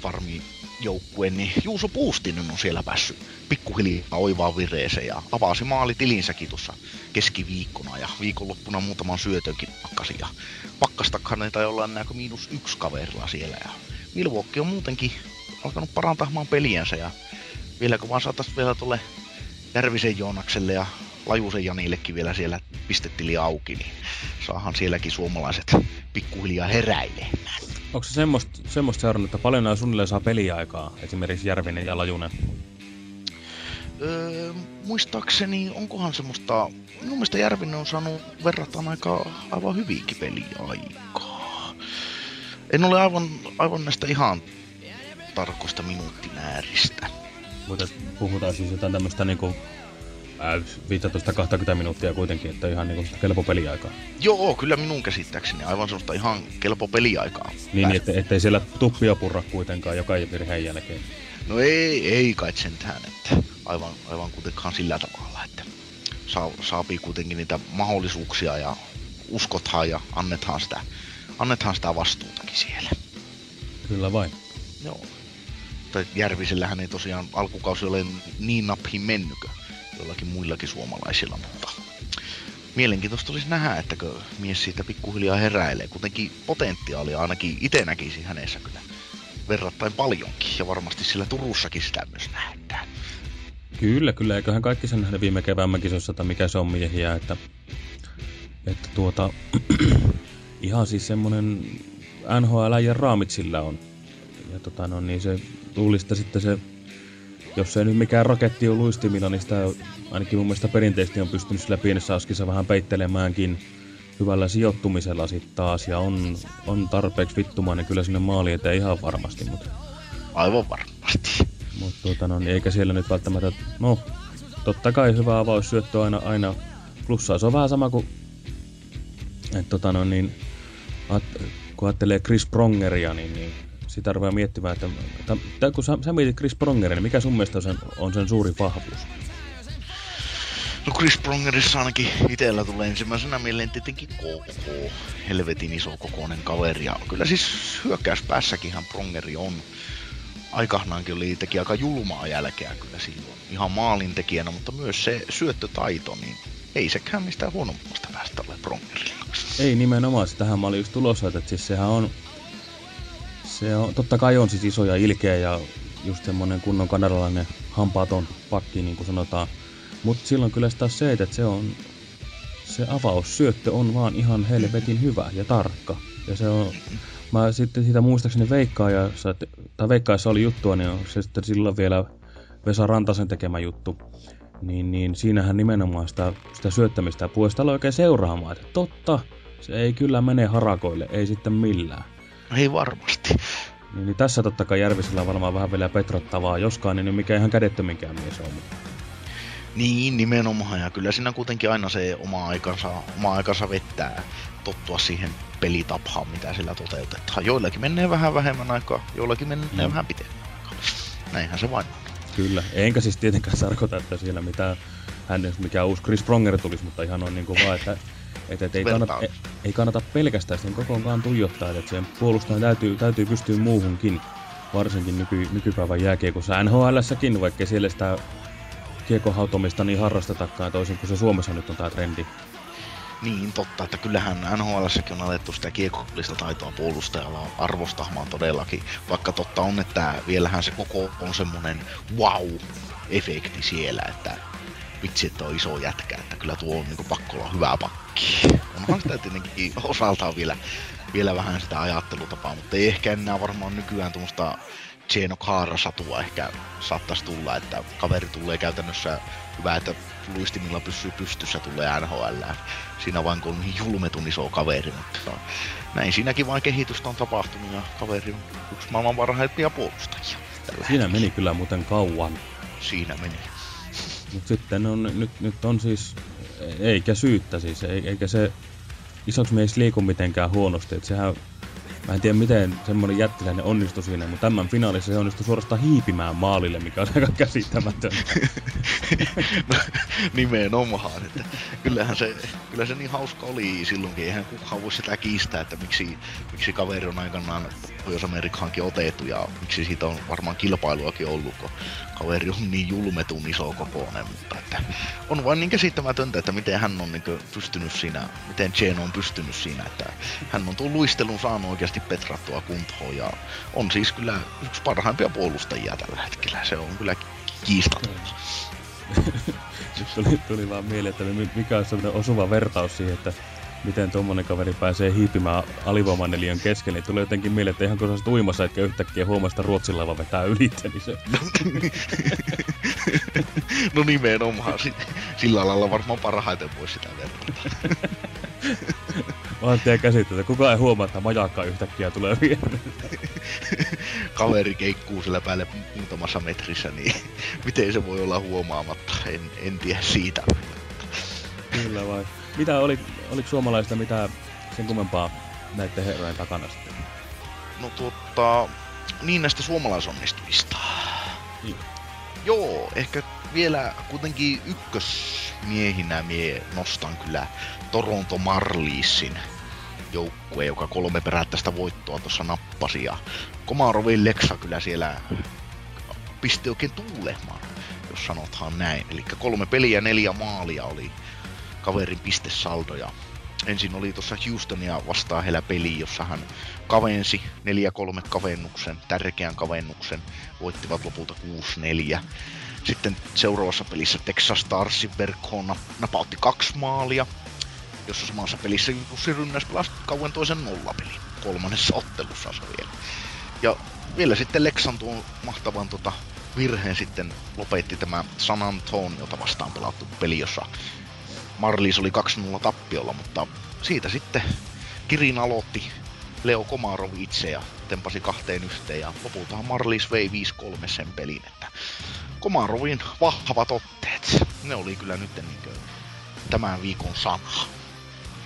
farmi joukkueen, niin Juuso Puustinen on siellä päässyt pikkuhiljaa oivaan vireeseen ja avasi tilinsäkin tuossa keskiviikkona ja viikonloppuna muutaman syötönkin pakkasi ja pakkastakaan ei olla enää kuin miinus yksi kaverilla siellä ja Milwaukee on muutenkin alkanut parantamaan peliänsä ja vielä kun vaan saataisiin vielä tuolle Järvisen Joonakselle ja Lajusen Janillekin vielä siellä pistetili auki, niin saahan sielläkin suomalaiset pikkuhiljaa heräilemään. Onko se semmoista, semmoista seurannut, että paljon nämä suunnilleen saa peliaikaa, esimerkiksi Järvinen ja Lajunen? Öö, muistaakseni, onkohan semmoista, minun mielestä Järvinen on saanut verrataan aika aivan hyvinkin peliaikaa. En ole aivan, aivan näistä ihan tarkoista minuuttimääristä. Mutta puhutaan siis jotain tämmöistä niinku 15-20 minuuttia kuitenkin, että ihan niin kelpo peliaikaa. Joo, kyllä minun käsittääkseni aivan sellaista ihan kelpo peliaikaa. Niin, että, ettei siellä tuppia purra kuitenkaan joka virheen jälkeen. No ei, ei kai sentään, että aivan, aivan kuitenkaan sillä tavalla, että saa, saapii kuitenkin niitä mahdollisuuksia ja uskothaan ja annetaan sitä, annetaan sitä vastuutakin siellä. Kyllä vain. Joo. Tai Järvisellähän ei tosiaan alkukausi ole niin nappiin mennykö joillakin muillakin suomalaisilla, mutta mielenkiintoista olisi nähdä, että mies siitä pikkuhiljaa heräilee. Kuitenkin potentiaalia ainakin itse näkisi hänessä kyllä verrattain paljonkin, ja varmasti sillä Turussakin sitä myös nähdään. Kyllä, kyllä. Eiköhän kaikki sen nähdä viime kevään kisossa, että mikä se on miehiä, että, että tuota, *clears throat* ihan siis semmonen NHL ja raamit sillä on. Ja tota, no, niin se luulista sitten se, jos ei nyt mikään raketti ole luistimilla, niin sitä ainakin mun mielestä perinteisesti on pystynyt sillä pienessä askissa vähän peittelemäänkin hyvällä sijoittumisella sitten taas. Ja on, on tarpeeksi vittumainen kyllä sinne maaliin eteen ihan varmasti. Mutta... Aivan varmasti. Mutta tuota, no, niin eikä siellä nyt välttämättä, no totta kai hyvä avaussyöttö aina, aina plussaa. Se on vähän sama kuin, että tota, no, niin, at, kun ajattelee Chris Prongeria, niin, niin sitä ruveaa miettimään, että, että kun sä, sä mietit Chris Prongeria, niin mikä sun mielestä on sen, on sen suuri vahvuus? No Chris Prongerissa ainakin itellä tulee ensimmäisenä mieleen tietenkin KK, helvetin iso kokoinen kaveri. Ja kyllä siis hyökkäyspäässäkin Prongeri on aikahnaankin oli, teki aika julmaa jälkeä kyllä silloin. Ihan maalintekijänä, mutta myös se syöttötaito, niin ei sekään mistään huonommasta päästä ole Prongerilla. Ei nimenomaan, tähän mä olin just tulossa, että siis sehän on, se on, totta kai on siis iso ja ilkeä ja just semmonen kunnon kanadalainen hampaaton pakki, niin kuin sanotaan. Mutta silloin kyllä taas se, että se on, se avaussyöttö on vaan ihan helvetin hyvä ja tarkka. Ja se on, mä sitten sitä muistaakseni veikkaajassa, tai veikkaajassa oli juttua, niin on se sitten silloin vielä Vesa Rantasen tekemä juttu. Niin, niin siinähän nimenomaan sitä, sitä syöttämistä puolesta oikein seuraamaan, että totta, se ei kyllä mene harakoille, ei sitten millään. Ei varmasti. Niin, niin tässä totta kai Järvisellä on varmaan vähän vielä petrattavaa, joskaan niin mikä ihan kädettöminkään mies on. Niin, nimenomaan. Ja kyllä siinä kuitenkin aina se oma aikansa, oma aikansa vettää tottua siihen pelitapaan, mitä sillä toteutetaan. Joillakin menee vähän vähemmän aikaa, joillakin menee mm. vähän pitemmän aikaa. Näinhän se vain on. Kyllä, enkä siis tietenkään *laughs* tarkoita, että siellä mitään, hän mikä uusi Chris Pronger tulisi, mutta ihan on niin kuin vaan, että että et ei, kannata, ei, ei kannata pelkästään sen kokoonkaan tuijottaa, että sen puolustajan täytyy, täytyy pystyä muuhunkin, varsinkin nyky, nykypäivän jääkiekossa. NHLssäkin, vaikka siellä sitä kiekohautomista niin harrastetakaan, toisin kuin se Suomessa nyt on tämä trendi. Niin, totta, että kyllähän NHLssäkin on alettu sitä kiekollista taitoa puolustajalla arvostamaan todellakin. Vaikka totta on, että vielähän se koko on semmonen wow-efekti siellä, että vitsi, että on iso jätkä, että kyllä tuo on niin pakko olla hyvä pakki. Onhan sitä tietenkin osaltaan vielä, vielä vähän sitä ajattelutapaa, mutta ei ehkä enää varmaan nykyään tuommoista Geno Kaara-satua ehkä saattaisi tulla, että kaveri tulee käytännössä hyvä, että luistimilla pysyy pystyssä, tulee NHL. Siinä vain kun on niin julmetun iso kaveri, mutta näin siinäkin vain kehitystä on tapahtunut ja kaveri on yksi maailman parhaimpia puolustajia. Siinä meni kyllä muuten kauan. Siinä meni. Mutta sitten on, nyt, nyt on siis, eikä syyttä siis, eikä se isoksi mies liiku mitenkään huonosti. Että sehän Mä en tiedä miten semmonen jättiläinen onnistui siinä, mutta tämän finaalissa se onnistui suorastaan hiipimään maalille, mikä on aika käsittämätön. no, *laughs* nimenomaan, että kyllähän se, kyllä se niin hauska oli silloinkin, eihän kukaan voi sitä kiistää, että miksi, miksi kaveri on aikanaan Pohjois-Amerikkaankin otettu ja miksi siitä on varmaan kilpailuakin ollut, kun kaveri on niin julmetun iso kokoinen, mutta että on vain niin käsittämätöntä, että miten hän on niin pystynyt siinä, miten Jane on pystynyt siinä, että hän on tuon luistelun saanut oikeasti petrattua kuntoon ja on siis kyllä yksi parhaimpia puolustajia tällä hetkellä, se on kyllä kiistaton. *laughs* tuli, tuli vaan mieleen, että mikä on sellainen osuva vertaus siihen, että miten tuommoinen kaveri pääsee hiipimään alivoimaneliön keskelle, niin tulee jotenkin mieleen, että ihan kun sä uimassa, etkä yhtäkkiä huomaa sitä Ruotsin laiva vetää ylitse, niin se... no *laughs* nimenomaan, sillä lailla varmaan parhaiten voi sitä verrata. *laughs* Vaan tiedä käsittää, kukaan ei huomaa, että majakka yhtäkkiä tulee viereen. *laughs* Kaveri keikkuu sillä päälle muutamassa metrissä, niin *laughs* miten se voi olla huomaamatta, en, en tiedä siitä. Kyllä vai. Mitä oli, oliko suomalaista mitä sen kummempaa näiden herrojen takana sitten? No tuota, niin näistä suomalaisonnistujista. Niin. Joo, ehkä vielä kuitenkin ykkösmiehinä mie nostan kyllä Toronto Marliessin joukkue, joka kolme perättäistä voittoa tuossa nappasi. Ja Komarovin Leksa kyllä siellä pisti oikein tuulemaan, jos sanotaan näin. Eli kolme peliä, neljä maalia oli kaverin pistesaldo. Ja ensin oli tuossa Houstonia vastaan heillä peli, jossa hän kavensi 4-3 kavennuksen, tärkeän kavennuksen, voittivat lopulta 6-4. Sitten seuraavassa pelissä Texas Starsin verkkoon napautti kaksi maalia. Jossa samassa pelissä Jussi Rynnäs pelasi kauan toisen nollapelin kolmannessa ottelussa se vielä. Ja vielä sitten Lexan tuon mahtavan tota, virheen sitten lopetti tämä San Antonio, vastaan pelattu peli, jossa Marlies oli 2-0 tappiolla, mutta siitä sitten Kirin aloitti Leo Komarov itse ja tempasi kahteen yhteen ja lopultahan Marlies vei 5-3 sen pelin, että Komarovin vahvat otteet, ne oli kyllä nyt niin tämän viikon sana.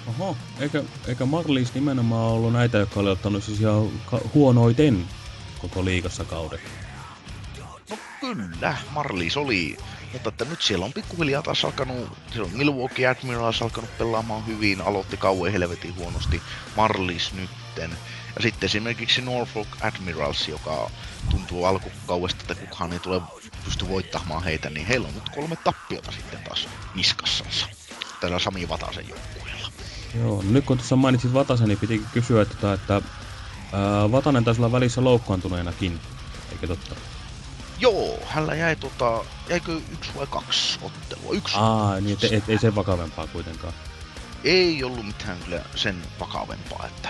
Oho, eikä, eikä Marlies nimenomaan ollut näitä, jotka oli ottanut siis ihan huonoiten koko liikassa kauden? No kyllä, Marlies oli mutta että nyt siellä on pikkuhiljaa taas alkanut, siellä on Milwaukee Admirals alkanut pelaamaan hyvin, aloitti kauan helvetin huonosti, Marlis nytten. Ja sitten esimerkiksi Norfolk Admirals, joka tuntuu alkukaudesta, että kukaan ei tule pysty voittamaan heitä, niin heillä on nyt kolme tappiota sitten taas niskassansa. Tällä Sami Vatasen joukkueella. Joo, nyt kun tuossa mainitsit Vatasen, niin pitikin kysyä, että, että ää, Vatanen taisi olla välissä loukkaantuneenakin, eikö totta? Joo, hänellä jäi tota, jäikö yksi vai kaksi ottelua? Yksi. Aa, niin et, et, ei sen vakavempaa kuitenkaan. Ei ollut mitään kyllä sen vakavempaa, että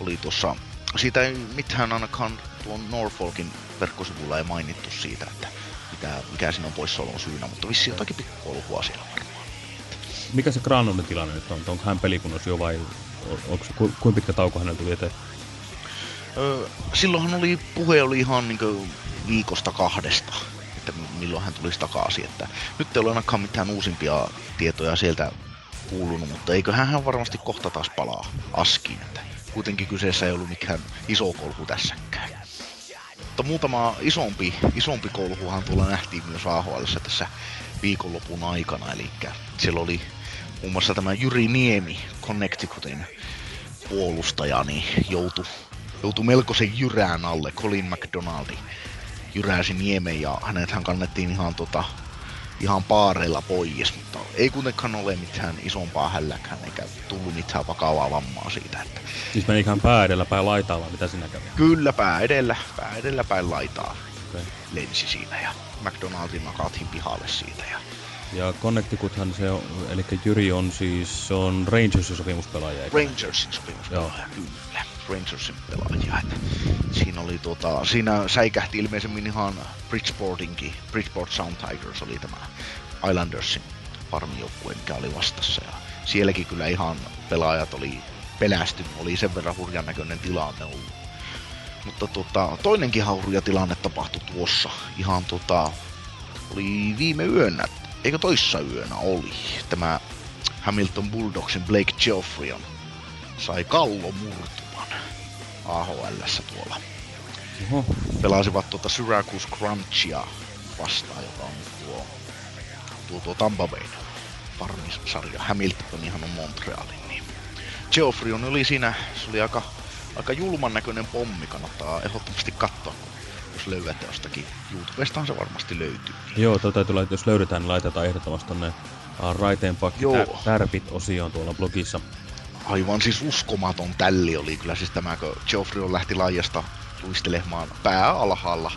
oli tuossa, siitä ei mitään ainakaan tuon Norfolkin verkkosivulla ei mainittu siitä, että mitä, mikä siinä on poissaolon syynä, mutta vissi jotakin pikkuolukua siellä varmaan. Mikä se Granonin tilanne nyt on? Onko hän pelikunnossa jo vai onko, ku, kuinka pitkä tauko hänellä tuli eteen? Silloinhan oli, puhe oli ihan niin viikosta kahdesta, että milloin hän tulisi takaisin. Että nyt ei ole ainakaan mitään uusimpia tietoja sieltä kuulunut, mutta eiköhän hän varmasti kohta taas palaa askiin. Että kuitenkin kyseessä ei ollut mikään iso kolhu tässäkään. Mutta muutama isompi, isompi kolhuhan tuolla nähtiin myös AHL tässä viikonlopun aikana. Eli siellä oli muun muassa tämä Jyri Niemi, Connecticutin puolustaja, niin joutui joutui melkoisen jyrään alle. Colin McDonaldi jyräsi niemen ja hänethän kannettiin ihan tota, ihan paareilla pois, mutta ei kuitenkaan ole mitään isompaa hälläkään, eikä tullut mitään vakavaa vammaa siitä. Että... Siis meni ihan pää edellä päin laitaa vai mitä sinä kävi? Kyllä, pää edellä, pää edellä päin laitaa okay. lensi siinä ja McDonaldin nakaatiin pihalle siitä. Ja... Ja Connecticuthan se on, eli Jyri on siis, se on Rangersin sopimuspelaaja. Rangersin sopimuspelaaja, Joo. kyllä. Rangersin pelaajia. Että siinä, oli tuota, siinä säikähti ilmeisemmin ihan Bridgeportinkin. Bridgeport Sound Tigers oli tämä Islandersin farmijoukkue, mikä oli vastassa. Ja sielläkin kyllä ihan pelaajat oli pelästynyt, oli sen verran hurjan näköinen tilanne ollut. Mutta tota, toinenkin hurja tilanne tapahtui tuossa. Ihan tota, oli viime yönä, eikö toissa yönä oli, tämä Hamilton Bulldogsin Blake Geoffrey sai kallomurtu ahl tuolla. Oho. Pelasivat tuota Syracuse Crunchia vastaan, joka on tuo, tuo, tuo Tampa Bay farmisarja. Hamiltonihan on Montrealin. Niin. Geoffrey oli siinä, se oli aika, aika julman näköinen pommi, kannattaa ehdottomasti katsoa, jos löydätte jostakin. YouTubestahan se varmasti löytyy. Joo, tota tulee, jos löydetään, niin laitetaan ehdottomasti tonne Raiteen pakki tärpit-osioon tuolla blogissa aivan siis uskomaton tälli oli kyllä siis tämä, kun Geoffrey lähti laajasta luistelemaan pää alhaalla,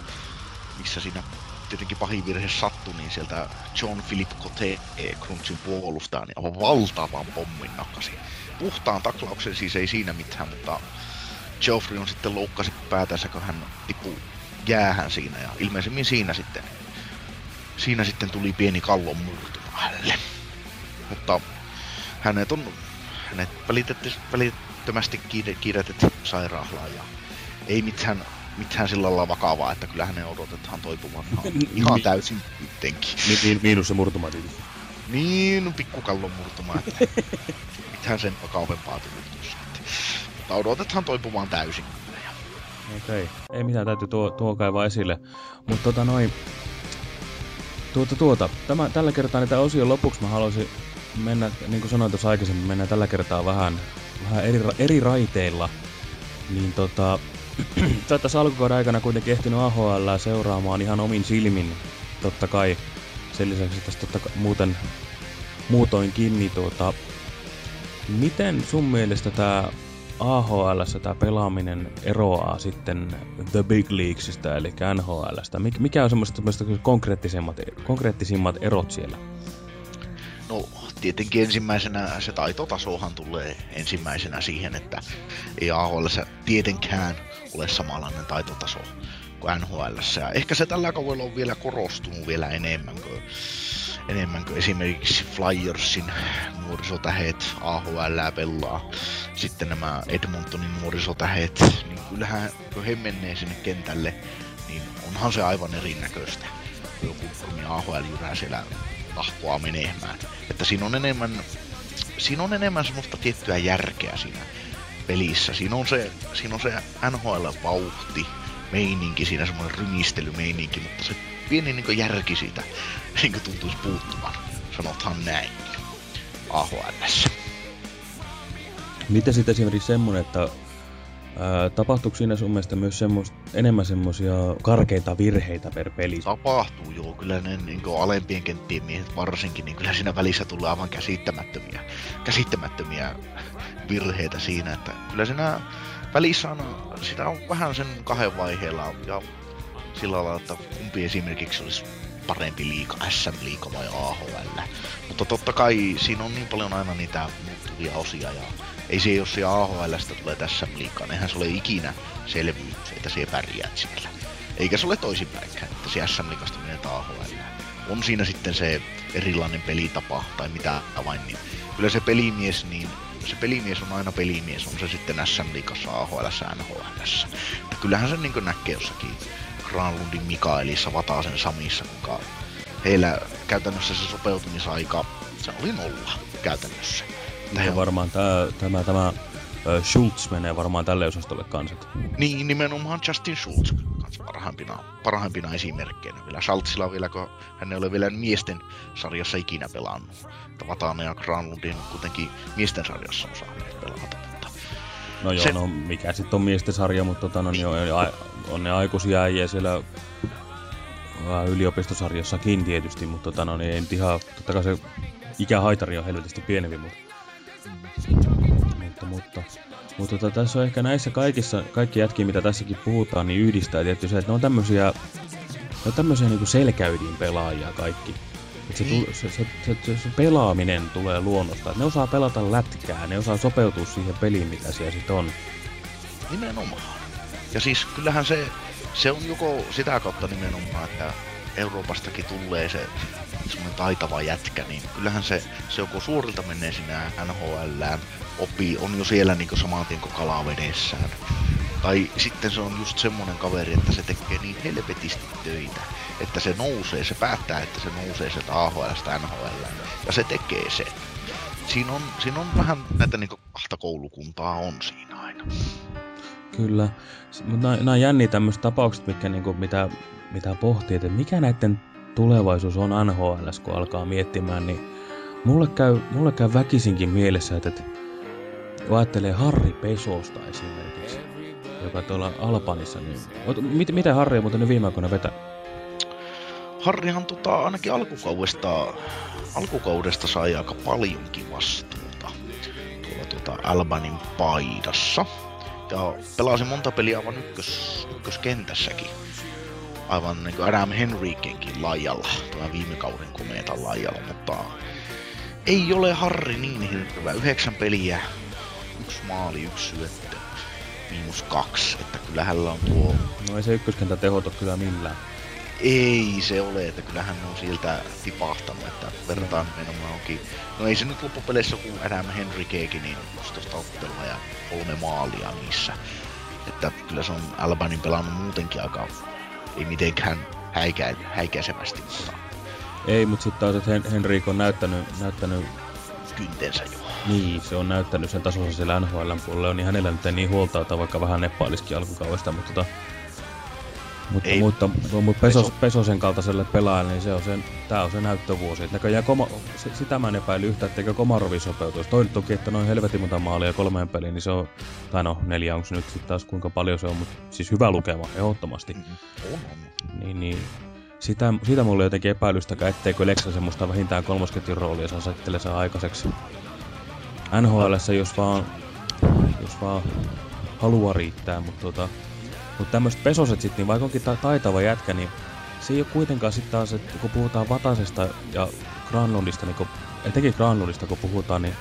missä siinä tietenkin pahin virhe sattui, niin sieltä John Philip Cote Crunchin puolustaa, niin aivan valtavan pommin nakasi. Puhtaan taklauksen siis ei siinä mitään, mutta Geoffrey on sitten loukkasi päätänsä, kun hän tippui jäähän siinä ja ilmeisemmin siinä sitten, siinä sitten tuli pieni kallon murtuma hänelle. Mutta hänet on hänet välittömästi kiiretettiin sairaalaan ja ei mitään, mitään sillä lailla vakavaa, että kyllä hänen odotetaan toipumaan *laughs* ihan, ihan täysin. Niin, niin, miinus se murtuma tietysti. Niin, pikkukallon murtuma, että *laughs* mitään sen vakavempaa tullut tuossa. Mutta odotetaan toipumaan täysin Okei, okay. ei mitään, täytyy tuo, tuo kaivaa esille. Mutta tota noin, tuota, tuota, tämä, tällä kertaa niin tämän osion lopuksi mä haluaisin mennä, niin kuin sanoin tuossa aikaisemmin, mennään tällä kertaa vähän, vähän eri, eri raiteilla. Niin tota, *clears throat* tässä alkukauden aikana kuitenkin ehtinyt AHL seuraamaan ihan omin silmin, totta kai. Sen lisäksi tästä totta muuten muutoinkin, niin tuota, miten sun mielestä tämä AHL tämä pelaaminen eroaa sitten The Big Leaguesista, eli NHLstä? Mikä on semmoiset konkreettisimmat, konkreettisimmat erot siellä? No, tietenkin ensimmäisenä se taitotasohan tulee ensimmäisenä siihen, että ei AHL tietenkään ole samanlainen taitotaso kuin NHL. Ehkä se tällä kaudella on vielä korostunut vielä enemmän kuin, enemmän kuin esimerkiksi Flyersin nuorisotähet AHL pelaa. Sitten nämä Edmontonin nuorisotähet, niin kyllähän kun he menee sinne kentälle, niin onhan se aivan erinäköistä. Joku AHL jyrää siellä tahkoa menemään. Että siinä on enemmän, siinä on enemmän semmoista tiettyä järkeä siinä pelissä. Siinä on se, siinä on se NHL-vauhti, meininki, siinä semmoinen rymistelymeininki, mutta se pieni niin järki siitä *laughs* niin tuntuisi puuttuvan, sanothan näin, AHL. Miten sitten esimerkiksi semmoinen, että Ää, tapahtuuko siinä sun mielestä myös semmos, enemmän semmoisia karkeita virheitä per peli? Tapahtuu joo, kyllä ne niin alempien kenttien miehet varsinkin, niin kyllä siinä välissä tulee aivan käsittämättömiä, käsittämättömiä virheitä siinä, että kyllä siinä välissä on, sitä on vähän sen kahden vaiheella ja sillä lailla, että kumpi esimerkiksi olisi parempi liika, SM-liika vai AHL. Mutta totta kai siinä on niin paljon aina niitä muuttuvia osia ja ei se, jos se AHLstä tulee tässä liikaa, eihän se ole ikinä selvyys, että se pärjäät siellä. Eikä se ole toisinpäinkään, että se SM liikasta menee AHL. On siinä sitten se erilainen pelitapa tai mitä vain, niin kyllä se pelimies, niin se pelimies on aina pelimies, on se sitten SM liikassa, AHL, NHL. Kyllähän se niin näkee jossakin Granlundin Mikaelissa, Vatasen Samissa, kuinka heillä käytännössä se sopeutumisaika, se oli nolla käytännössä. Ja varmaan tämä, tämä, tämä Schultz menee varmaan tälle osastolle kanssa. Niin, nimenomaan Justin Schultz kanssa parhaimpina, parhaimpina esimerkkeinä. Vielä Schultzilla vielä, kun hän ei ole vielä miesten sarjassa ikinä pelannut. Tavataan ja Granlundin kuitenkin miesten sarjassa on saaneet pelata. No joo, se... no mikä sitten on miesten sarja, mutta tota, no, niin. on, on ne aikuisia äijä siellä yliopistosarjassakin tietysti, mutta tota, no, niin ei ihan, totta kai se ikähaitari on helvetisti pienempi, mutta mutta, mutta, mutta tota, tässä on ehkä näissä kaikissa, kaikki jätkiä, mitä tässäkin puhutaan, niin yhdistää tietty se, että ne on tämmöisiä, ne on tämmöisiä niin selkäydin pelaajia kaikki. Se, se, se, se, se, se, pelaaminen tulee luonnosta. Ne osaa pelata lätkää, ne osaa sopeutua siihen peliin, mitä siellä sitten on. Nimenomaan. Ja siis kyllähän se, se on joko sitä kautta nimenomaan, että Euroopastakin tulee se semmoinen taitava jätkä, niin kyllähän se, se joko suurilta menee sinne NHL, opi on jo siellä niin saman tien kuin kalaa vedessään. Tai sitten se on just semmonen kaveri, että se tekee niin helvetisti töitä, että se nousee, se päättää, että se nousee sieltä AHLstä NHL, ja se tekee se. Siinä on, siinä on vähän näitä niin kahta koulukuntaa on siinä aina. Kyllä, mutta nämä on jänniä tämmöiset tapaukset, mitkä, niin kuin, mitä mitä pohtii, että mikä näiden tulevaisuus on NHL, kun alkaa miettimään, niin mulle käy, mulle käy väkisinkin mielessä, että, että ajattelee Harri Pesosta esimerkiksi, joka tuolla Alpanissa, niin mit, miten Harri muuten nyt viime aikoina vetää? Harrihan tota, ainakin alkukaudesta, alkukaudesta sai aika paljonkin vastuuta tuolla tuota Albanin paidassa. Ja pelasi monta peliä aivan ykkös, ykköskentässäkin aivan niin kuin Adam Henrikenkin laajalla, tämä viime kauden komeeta laajalla, mutta ei ole Harri niin hirveä. Yhdeksän peliä, yksi maali, yksi syöttö, miinus kaksi, että kyllä hänellä on tuo... No ei se ykköskentä tehoto kyllä millään. Ei se ole, että kyllähän on sieltä tipahtanut, että verrataan nimenomaan onkin... No ei se nyt loppupeleissä kuin Adam Henrikeekin, niin 11 ottelua ja kolme maalia niissä. Että kyllä se on Albanin pelannut muutenkin aika ei mitenkään häikä, häikäisevästi, mutta... Ei, mutta sitten taas, että Henrik on näyttänyt, näyttänyt kyntensä jo. Niin, se on näyttänyt sen tasossa siellä NHL puolella, niin hänellä nyt ei niin huolta, vaikka vähän neppailisikin alkukaudesta, mutta tota, mutta, ei, mutta, mutta Pesos, Pesosen kaltaiselle pelaajalle, niin se on sen, tää on se näyttövuosi. Että näköjään Koma, sitä mä en epäily yhtä, etteikö Komarovi sopeutuisi. Toinen toki, että noin helvetin monta maalia kolmeen peliin, niin se on, tai no neljä onko nyt sitten taas kuinka paljon se on, mutta siis hyvä lukema, ehdottomasti. Mm-hmm. Niin, niin, sitä, sitä mulla jotenkin epäilystäkään, etteikö Leksa semmoista vähintään kolmosketjun roolia saa sättelee saa aikaiseksi. NHL, jos vaan, jos vaan halua riittää, mutta tota, mutta tämmöiset pesoset sitten, niin vaikka onkin ta taitava jätkä, niin se ei ole kuitenkaan sitten taas, että kun puhutaan Vatasesta ja Granlundista niin etenkin Granulista kun puhutaan, niin,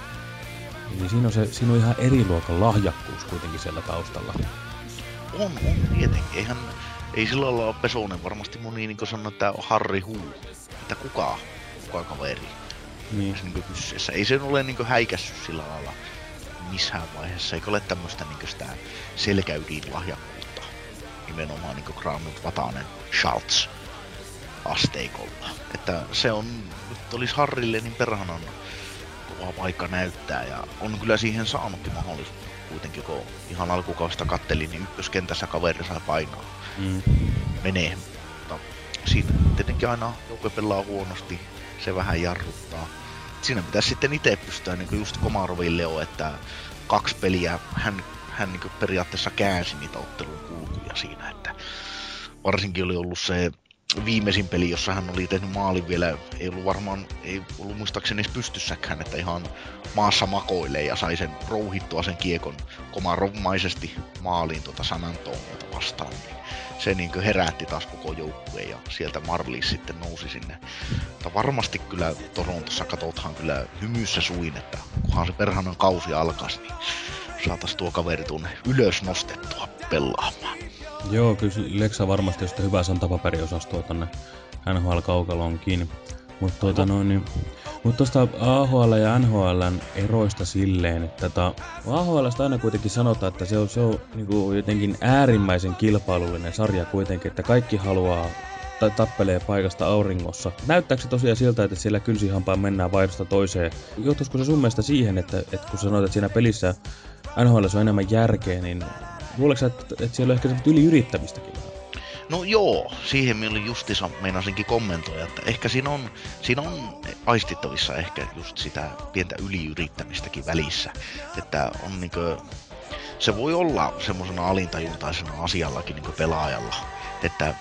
niin siinä, on se, siinä on ihan eri luokan lahjakkuus kuitenkin siellä taustalla. On, on tietenkin. Eihän, ei sillä lailla Pesonen varmasti moni niin sanoo, että Harri Huu. Että kuka, kuka kaveri. Niin. Se, niin kyseessä. Ei se ole niin häikässyt sillä lailla missään vaiheessa. Eikä ole tämmöistä niin sitä selkäydinlahjakkuutta. Nimenomaan niin Granut Vatanen Schultz asteikolla. Että se on, nyt olisi Harrille niin perhanan kova paikka näyttää ja on kyllä siihen saanutkin mahdollisuus kuitenkin, kun ihan alkukausista kattelin, niin ykköskentässä kaveri sai painaa. Mm. Menee. Mutta siinä tietenkin aina joku pelaa huonosti, se vähän jarruttaa. Siinä pitäisi sitten itse pystyä, niin kuin just Komaroville on, että kaksi peliä hän, hän niin periaatteessa käänsi niitä ottelun kulkuja siinä, että varsinkin oli ollut se viimeisin peli, jossa hän oli tehnyt maalin vielä, ei ollut varmaan, ei ollut muistaakseni edes pystyssäkään, että ihan maassa makoilee ja sai sen rouhittua sen kiekon komarovmaisesti maaliin tuota San Antoniota vastaan. Niin se niin herätti taas koko joukkueen ja sieltä Marlis sitten nousi sinne. Mutta varmasti kyllä Torontossa katsotaan kyllä hymyssä suin, että kunhan se perhanan kausi alkaisi, niin saataisiin tuo kaveri tuonne ylös nostettua pelaamaan. Joo, kyllä Leksa varmasti jos hyvä santapaperiosastoa tonne NHL-kaukaloon kiinni. Mutta tuota noin, niin, mut tuosta AHL ja NHL eroista silleen, että tota, AHL aina kuitenkin sanotaan, että se on, se on niin kuin jotenkin äärimmäisen kilpailullinen sarja kuitenkin, että kaikki haluaa tai tappelee paikasta auringossa. Näyttääkö se tosiaan siltä, että siellä kynsihampaan mennään vaihdosta toiseen? Johtuisiko se sun mielestä siihen, että, että kun sanoit, että siinä pelissä NHL on enemmän järkeä, niin luuleeko että, että siellä on ehkä yli yrittämistäkin? No joo, siihen minä olin justissa meinasinkin kommentoida, että ehkä siinä on, siinä on aistittavissa ehkä just sitä pientä yliyrittämistäkin välissä. Että on niinkö, se voi olla semmoisena alintajuntaisena asiallakin niin pelaajalla, että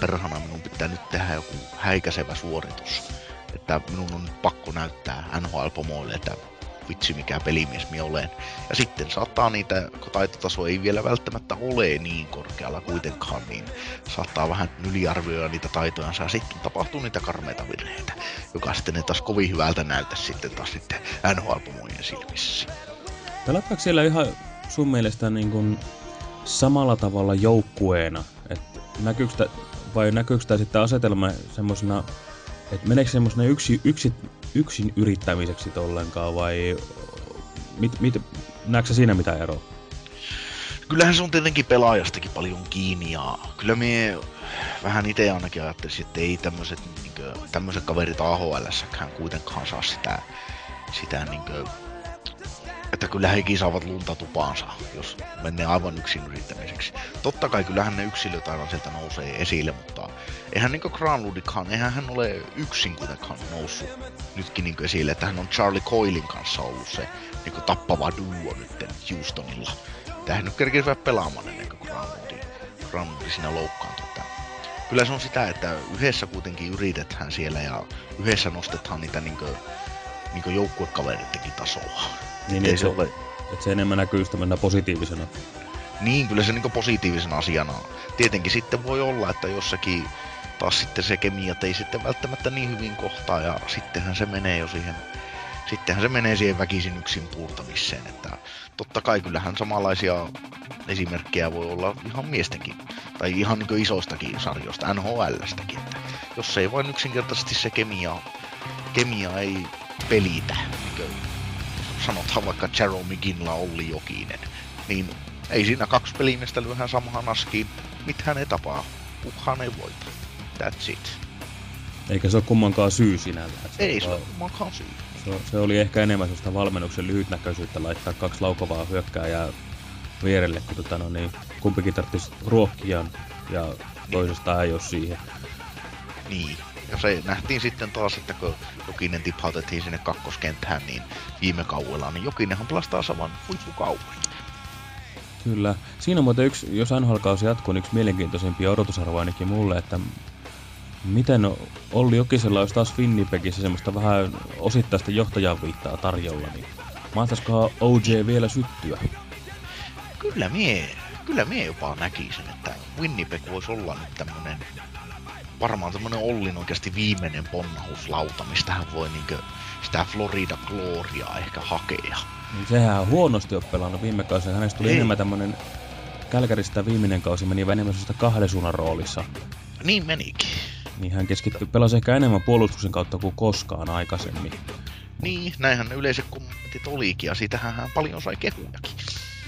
perhana minun pitää nyt tehdä joku häikäisevä suoritus. Että minun on pakko näyttää NHL-pomoille, että vitsi mikä pelimies minä olen. Ja sitten saattaa niitä, kun taitotaso ei vielä välttämättä ole niin korkealla kuitenkaan, niin saattaa vähän yliarvioida niitä taitojansa ja sitten tapahtuu niitä karmeita virheitä, joka sitten ne taas kovin hyvältä näytä sitten taas sitten NHL-pomojen silmissä. Pelataanko siellä ihan sun mielestä niin kuin samalla tavalla joukkueena? että näkyykö vai näkyykö tämä sitten asetelma semmoisena, että meneekö semmoisena yksi, yksi, yksin yrittämiseksi ollenkaan vai mit, mit, näetkö siinä mitään eroa? Kyllähän se on tietenkin pelaajastakin paljon kiinni ja kyllä me vähän itse ainakin ajattelisin, että ei tämmöiset niin kaverit ahl kuitenkaan saa sitä, sitä niin kuin, että kyllä hekin saavat lunta tupaansa, jos menee aivan yksin yrittämiseksi. Totta kai kyllähän ne yksilöt aina sieltä nousee esille, mutta eihän niinku Granludikaan, eihän hän ole yksin kuitenkaan noussut nytkin niinku esille, että hän on Charlie Coilin kanssa ollut se niinku tappava duo nyt Houstonilla. Tähän nyt kerkesi pelaamaan ennen kuin Granludi, Granludi siinä loukkaantui. Kyllä se on sitä, että yhdessä kuitenkin yritetään siellä ja yhdessä nostetaan niitä niinku, niinku joukkuekaverittenkin tasoa. Niin, ei se, ole... että se enemmän näkyy tämmöisenä positiivisena. Niin, kyllä se niin positiivisena asiana. Tietenkin sitten voi olla, että jossakin taas sitten se kemia ei sitten välttämättä niin hyvin kohtaa ja sittenhän se menee jo siihen sittenhän se menee siihen väkisin yksin puurtamiseen, että totta kai kyllähän samanlaisia esimerkkejä voi olla ihan miestenkin, tai ihan niin isoistakin sarjoista, NHLstäkin, että jos ei vain yksinkertaisesti se kemia, kemia ei pelitä, niin sanotaan vaikka Jerome Ginla Olli Jokinen, niin ei siinä kaksi pelimiestä lyöhän samaan askiin. Mitään ei tapaa. Kukaan ei voita. That's it. Eikä se ole kummankaan syy sinällään. Ei se ole kummankaan syy. Se, se oli ehkä enemmän sellaista valmennuksen lyhytnäköisyyttä laittaa kaksi laukovaa hyökkääjää vierelle, kun tota, no, niin, kumpikin tarvitsisi ruokkia ja toisesta ei ole siihen. Niin, ja se nähtiin sitten taas, että kun Jokinen tiphautettiin sinne kakkoskenttään, niin viime kaudella, niin Jokinenhan pelastaa saman huippukauden. Kyllä. Siinä on muuten yksi, jos NHL-kausi jatkuu, niin yksi mielenkiintoisempia odotusarvoa ainakin mulle, että miten Olli Jokisella olisi taas Winnipegissä semmoista vähän osittaista johtajan viittaa tarjolla, niin mahtaisikohan OJ vielä syttyä? Kyllä mie, kyllä mie jopa näkisin, että Winnipeg voisi olla nyt tämmönen varmaan semmonen Ollin oikeasti viimeinen ponnahuslauta, mistä hän voi niinkö sitä Florida Gloriaa ehkä hakea. Niin sehän on huonosti on pelannut viime kausina. Hänestä tuli Ei. enemmän tämmönen Kälkäristä viimeinen kausi meni enemmän kahden suunnan roolissa. Niin menikin. Niin hän keskittyi, pelasi ehkä enemmän puolustuksen kautta kuin koskaan aikaisemmin. Niin, näinhän ne yleiset kommentit olikin, ja siitähän hän paljon sai kehujakin.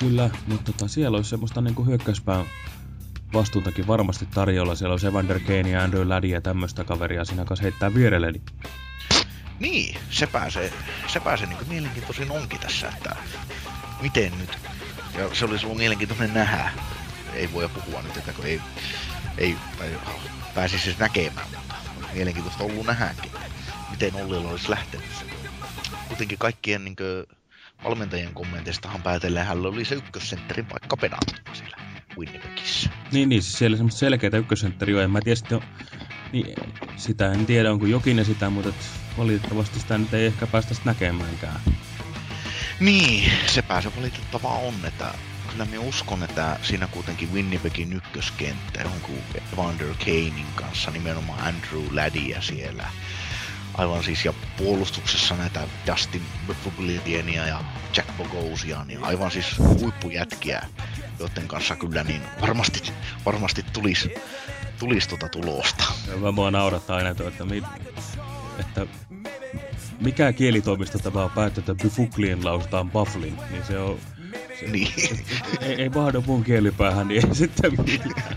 Kyllä, mutta tota, siellä olisi semmoista niin hyökkäyspään vastuuntakin varmasti tarjolla. Siellä on Evander Kane ja Andrew Ladd ja tämmöistä kaveria siinä kanssa heittää vierelle. Niin... niin, se pääsee, se pääsee niin mielenkiintoisin onkin tässä, että miten nyt. Ja se olisi ollut mielenkiintoinen nähdä. Ei voi puhua nyt, että kun ei, ei, ei pääsisi siis näkemään, mutta mielenkiintoista ollut nähdäkin, miten Ollilla olisi lähtenyt. Kuitenkin kaikkien niin kuin, valmentajien kommenteistahan päätellen hänellä oli se ykkössentterin paikka pedattuna siellä Winnipegissä. Niin, niin siis siellä semmoista selkeää ykkössentteriä En mä tiedä sitten, niin, sitä en tiedä onko Jokinen sitä, mutta valitettavasti sitä nyt ei ehkä päästä näkemäänkään. Niin, sepä se valitettavaa on, että kyllä minä uskon, että siinä kuitenkin Winnipegin ykköskenttä jonkun Evander Kanein kanssa, nimenomaan Andrew Laddia siellä. Aivan siis, ja puolustuksessa näitä Dustin Bublidienia ja Jack Bogosia, niin aivan siis huippujätkiä, joiden kanssa kyllä niin varmasti, varmasti tulisi, tulisi tuota tulosta. Mä mua naurattaa aina tuo, että, mi, että mikä kielitoimisto tämä on päätetty, että Bufuklien lausutaan Bufflin, niin se on niin. ei, ei mahdu mun kielipäähän, niin ei sitten mitään.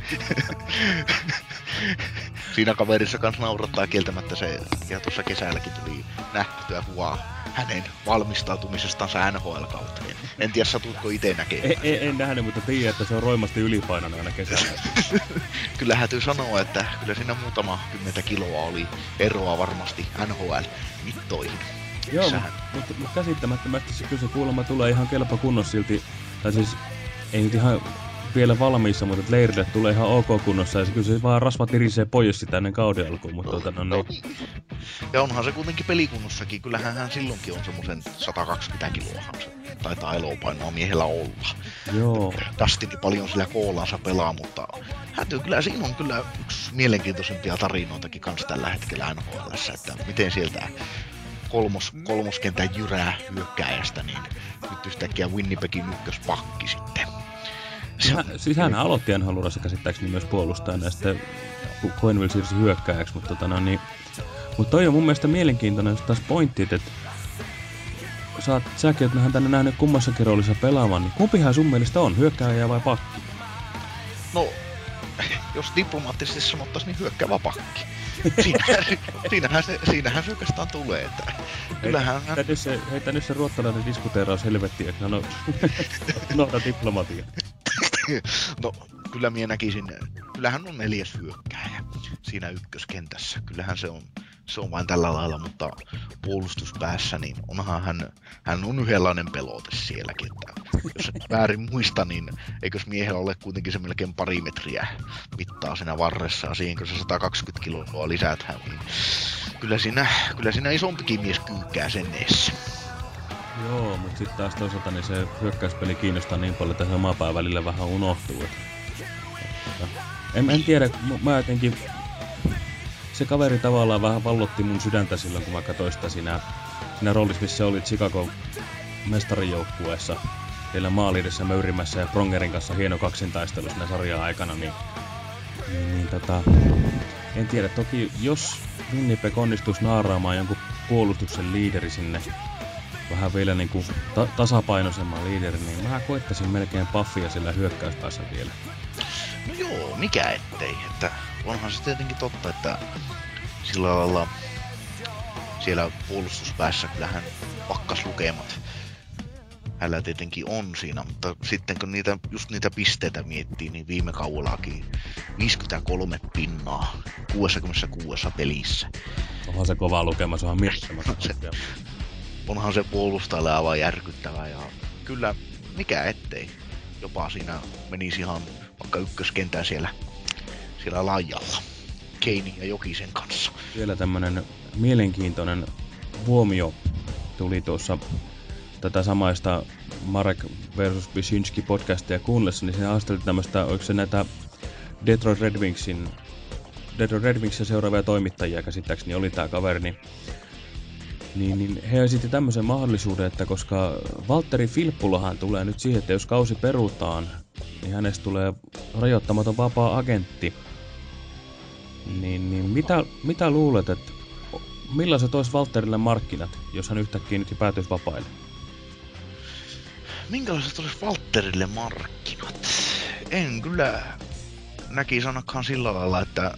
*laughs* Siinä kaverissa kanssa naurattaa kieltämättä se, ja tuossa kesälläkin tuli nähtyä kuvaa hänen valmistautumisestansa NHL-kauteen. En tiedä, satutko itse näkemään. En, en, en nähnyt, mutta tiedän, että se on roimasti ylipainoinen aina kesällä. *laughs* kyllä hätyy sanoa, että kyllä siinä muutama kymmentä kiloa oli eroa varmasti NHL-mittoihin. Joo, mutta mut, mut käsittämättömästi se kyllä se kuulemma tulee ihan kelpa kunnossa silti. Tai siis ei nyt ihan vielä valmiissa, mutta leirille tulee ihan ok kunnossa. Ja se kyllä se vaan rasvat tirisee pois sitä ennen kauden alkuun. Mutta no, tuota, no, no. Ja onhan se kuitenkin pelikunnossakin. Kyllähän hän silloinkin on semmoisen 120 kiloahan se taitaa elopainoa miehellä olla. Joo. Dustini paljon sillä koolaansa pelaa, mutta hän kyllä, siinä on kyllä yksi mielenkiintoisempia tarinoitakin kanssa tällä hetkellä NHL, että miten sieltä kolmos, kolmoskentän jyrää hyökkääjästä, niin nyt yhtäkkiä Winnipegin ykköspakki sitten. Siis hän aloitti NHLurassa käsittääkseni myös puolustajana ja sitten Coinville siirsi hyökkääjäksi, mutta tota no niin... Mutta toi on mun mielestä mielenkiintoinen taas pointit, että sä säkin oot tänne nähnyt kummassakin roolissa pelaavan, niin kumpihan sun mielestä on, hyökkääjä vai pakki? No, *laughs* jos diplomaattisesti sanottaisiin, niin hyökkäävä pakki. Siinähän, *laughs* siinähän, se, siinähän se oikeastaan tulee. Että kyllähän... Heitä nyt se, heitä nyt se ruottalainen diskuteeraus helvettiin, että no, no, no diplomatia. no, kyllä minä näkisin, kyllähän on neljäs hyökkääjä siinä ykköskentässä. Kyllähän se on, se on vain tällä lailla, mutta puolustuspäässä, niin onhan hän, hän on yhdenlainen pelote sielläkin. Että jos en väärin muista, niin eikös miehellä ole kuitenkin se melkein pari metriä mittaa siinä varressa, ja siihen kun se 120 kiloa lisäät hän, niin kyllä siinä, kyllä siinä isompikin mies kyykkää sen eessä. Joo, mutta sitten taas toisaalta niin se hyökkäyspeli kiinnostaa niin paljon, että se oma pää välillä vähän unohtuu. Että, että, en, en tiedä, mä jotenkin... Se kaveri tavallaan vähän vallotti mun sydäntä silloin, kun mä katsoin sitä siinä, siinä roolissa, missä oli Chicago mestarijoukkueessa siellä maaliidessa möyrimässä ja Prongerin kanssa hieno kaksintaistelu siinä sarjan aikana, niin, niin, niin tota, en tiedä. Toki jos Winnipeg onnistuisi naaraamaan jonkun puolustuksen liideri sinne vähän vielä niin kuin ta tasapainoisemman liiderin, niin mä koittaisin melkein Buffia sillä hyökkäyspäässä vielä. No joo, mikä ettei. Että onhan se tietenkin totta, että sillä lailla siellä puolustuspäässä kyllähän pakkaslukemat hänellä tietenkin on siinä, mutta sitten kun niitä, just niitä pisteitä miettii, niin viime kaudellakin 53 pinnaa 66 pelissä. Onhan se kova lukema, se on *laughs* se, onhan se puolustajalle aivan järkyttävä ja kyllä mikä ettei. Jopa siinä menisi ihan vaikka ykköskentää siellä, siellä laajalla. Keini ja Jokisen kanssa. Vielä tämmönen mielenkiintoinen huomio tuli tuossa tätä samaista Marek versus Wyszynski podcastia kuunnellessa, niin se haasteli tämmöistä, oliko se näitä Detroit Red Wingsin Dead Red Wingsia seuraavia toimittajia käsittääkseni oli tämä kaveri, niin, niin, niin he esitti tämmöisen mahdollisuuden, että koska Valtteri Filppulahan tulee nyt siihen, että jos kausi perutaan, niin hänestä tulee rajoittamaton vapaa agentti. Niin, niin mitä, mitä luulet, että millaiset olisi Valtterille markkinat, jos hän yhtäkkiä nyt päätyisi vapaille? Minkälaiset olisi Valtterille markkinat? En kyllä näki sanakaan sillä lailla, että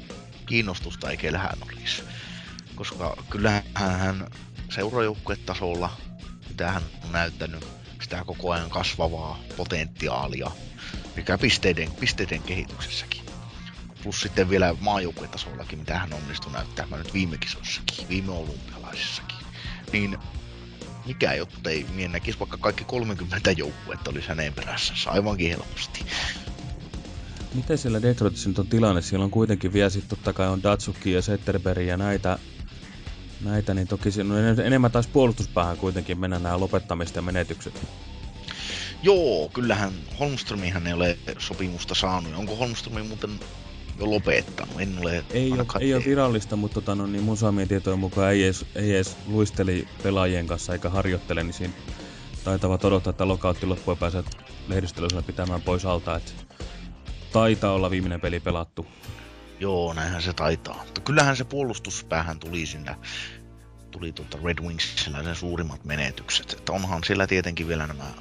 kiinnostusta ei kellään olisi. Koska kyllähän hän seurajoukkuetasolla, mitä hän on näyttänyt, sitä koko ajan kasvavaa potentiaalia, mikä pisteiden, pisteiden kehityksessäkin. Plus sitten vielä maajoukkuetasollakin, mitä hän onnistui näyttämään nyt viime kisossakin, viime olympialaisissakin. Niin mikä jottei mien näkisi vaikka kaikki 30 joukkuetta olisi hänen perässä aivankin helposti. Miten siellä Detroitissa nyt on tilanne? Siellä on kuitenkin vielä sitten totta kai on Datsuki ja Zetterberg ja näitä, näitä niin toki siinä on enemmän taas puolustuspäähän kuitenkin mennä nämä lopettamista ja menetykset. Joo, kyllähän Holmströmihän ei ole sopimusta saanut. Onko Holmströmi muuten jo lopettanut? En ole ei, ole, ei ole virallista, mutta tota, no, niin mun saamien tietojen mukaan ei edes, ei edes luisteli pelaajien kanssa eikä harjoittele, niin siinä taitavat odottaa, että lokautti loppuun pääsee lehdistöllä pitämään pois alta. Että taitaa olla viimeinen peli pelattu. Joo, näinhän se taitaa. Mutta kyllähän se puolustuspäähän tuli sinne tuli tuota Red Wingsillä sen suurimmat menetykset. Että onhan siellä tietenkin vielä nämä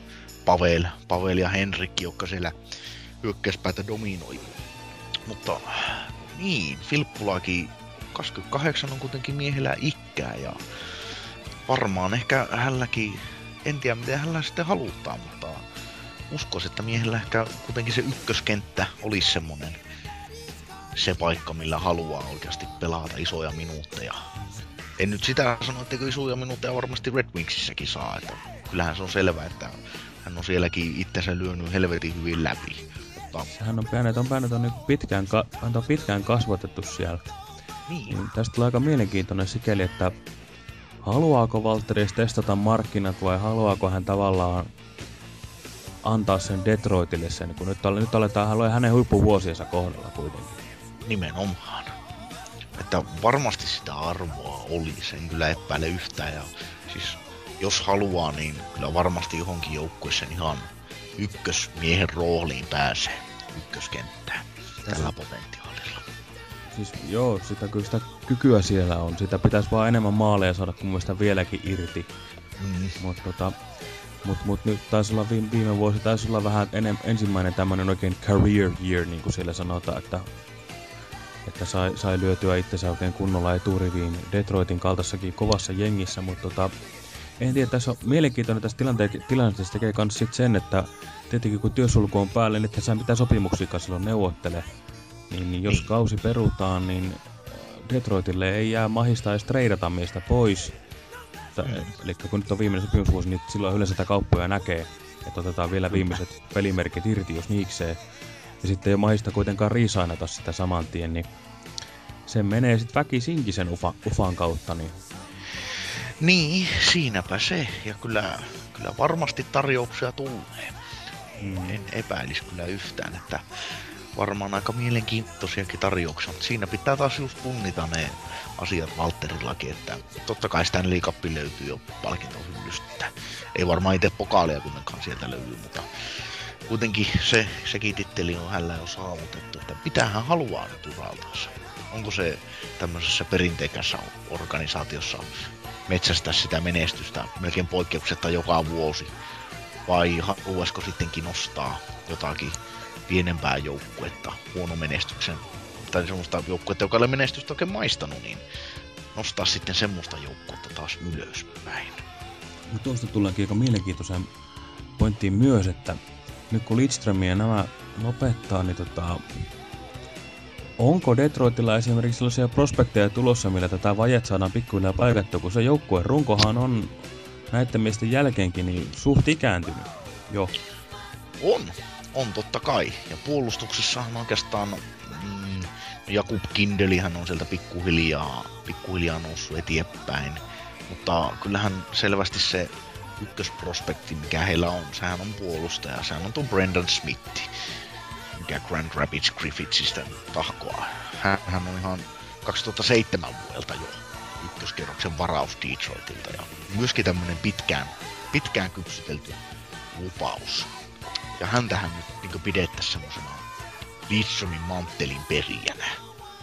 Pavel, Pavel ja Henrik, jotka siellä hyökkäyspäätä dominoi. Mutta niin, Filppulakin 28 on kuitenkin miehellä ikkää ja varmaan ehkä hänelläkin, en tiedä miten hänellä sitten halutaan, mutta uskoisin, että miehellä ehkä kuitenkin se ykköskenttä olisi semmonen se paikka, millä haluaa oikeasti pelata isoja minuutteja. En nyt sitä sano, että isoja minuutteja varmasti Red Wingsissäkin saa. Että kyllähän se on selvää, että hän on sielläkin itsensä lyönyt helvetin hyvin läpi. Mutta... Sehän on pienet on, pienet on niin pitkään, ka- on pitkään kasvatettu siellä. Niin. niin. Tästä tulee aika mielenkiintoinen sikäli, että haluaako Valtteri testata markkinat vai haluaako hän tavallaan antaa sen Detroitille sen, kun nyt, nyt aletaan hänen huippuvuosiensa kohdalla kuitenkin. Nimenomaan. Että varmasti sitä arvoa oli, sen kyllä epäile yhtään. Ja siis jos haluaa, niin kyllä varmasti johonkin joukkueeseen ihan ykkösmiehen rooliin pääsee ykköskenttään tällä potentiaalilla. Siis joo, sitä kyllä sitä kykyä siellä on. Sitä pitäisi vaan enemmän maaleja saada kuin mielestä vieläkin irti. Mm. Mutta tota, mut, mut nyt taisi olla viime, viime vuosi, taisi olla vähän enem, ensimmäinen tämmöinen oikein career year, niin kuin siellä sanotaan, että, että sai, sai lyötyä itsensä oikein kunnolla eturiviin Detroitin kaltaisessakin kovassa jengissä, mutta tota, en tiedä, tässä on mielenkiintoinen tässä tilanteessa tekee myös sit sen, että tietenkin kun työsulku on päällä, niin sä pitää sopimuksia kanssa silloin neuvottele. Niin, niin jos niin. kausi perutaan, niin Detroitille ei jää mahista edes treidata miestä pois. Mm. Eli kun nyt on viimeinen sopimusvuosi, niin silloin yleensä sitä kauppoja näkee, että otetaan vielä viimeiset pelimerkit irti, jos niikseen. Ja sitten ei ole mahista kuitenkaan riisainata sitä saman tien, niin se menee sitten väkisinkin sen ufa, ufan kautta, niin niin, siinäpä se. Ja kyllä, kyllä varmasti tarjouksia tulee. Mm. En epäilisi kyllä yhtään, että varmaan aika mielenkiintoisiakin tarjouksia, mutta siinä pitää taas just punnita ne asiat Valterillakin, että totta kai Stanley Cup löytyy jo palkintohyllystä. Ei varmaan itse pokaalia kuitenkaan sieltä löydy, mutta kuitenkin se, sekin titteli on hänellä jo saavutettu, että mitä hän haluaa nyt uraltaansa. Onko se tämmöisessä perinteikässä organisaatiossa metsästää sitä menestystä melkein poikkeuksetta joka vuosi? Vai haluaisiko sittenkin nostaa jotakin pienempää joukkuetta huono menestyksen, tai semmoista joukkuetta, joka ei ole menestystä oikein maistanut, niin nostaa sitten semmoista joukkuetta taas ylöspäin. No tuosta tullaankin aika mielenkiintoiseen pointtiin myös, että nyt kun Lidström ja nämä lopettaa, niin tota, Onko Detroitilla esimerkiksi sellaisia prospekteja tulossa, millä tätä vajet saadaan pikkuhiljaa paikattua, kun se joukkueen runkohan on näiden miesten jälkeenkin niin suht ikääntynyt jo? On, on totta kai. Ja puolustuksessahan oikeastaan mm, Jakub Kindelihän on sieltä pikkuhiljaa, pikkuhiljaa noussut eteenpäin. Mutta kyllähän selvästi se ykkösprospekti, mikä heillä on, sehän on puolustaja, sehän on tuo Brendan Smith mikä Grand Rapids Griffithsistä tahkoa. Hän on ihan 2007 vuodelta jo ykköskerroksen varaus Detroitilta ja myöskin tämmönen pitkään, pitkään kypsytelty lupaus. Ja häntähän nyt niin pidettäisiin semmoisena Lidsonin manttelin perijänä,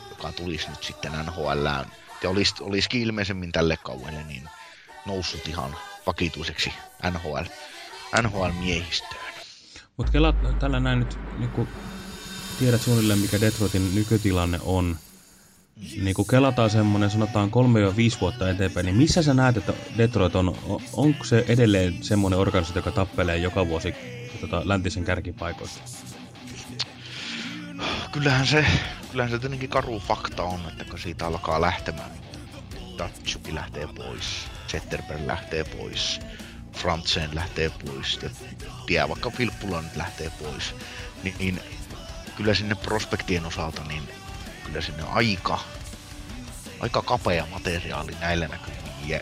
joka tulisi nyt sitten NHLään. Ja olisi, olisikin ilmeisemmin tälle kauelle niin noussut ihan vakituiseksi NHL, NHL-miehistöön. Mutta tällä näin nyt, niin tiedät suunnilleen mikä Detroitin nykytilanne on, niin kun kelataan semmoinen, sanotaan 3-5 vuotta eteenpäin, niin missä sä näet, että Detroit on, onko se edelleen semmoinen organisaatio, joka tappelee joka vuosi tota, läntisen kärkipaikoista? Kyllähän se, kyllähän se tietenkin karu fakta on, että kun siitä alkaa lähtemään, Tatsuki lähtee pois, Zetterberg lähtee pois, Frantzen lähtee pois, ja tiedä vaikka Filppula nyt lähtee pois, niin, niin kyllä sinne prospektien osalta, niin kyllä sinne aika, aika kapea materiaali näillä näkymin jä,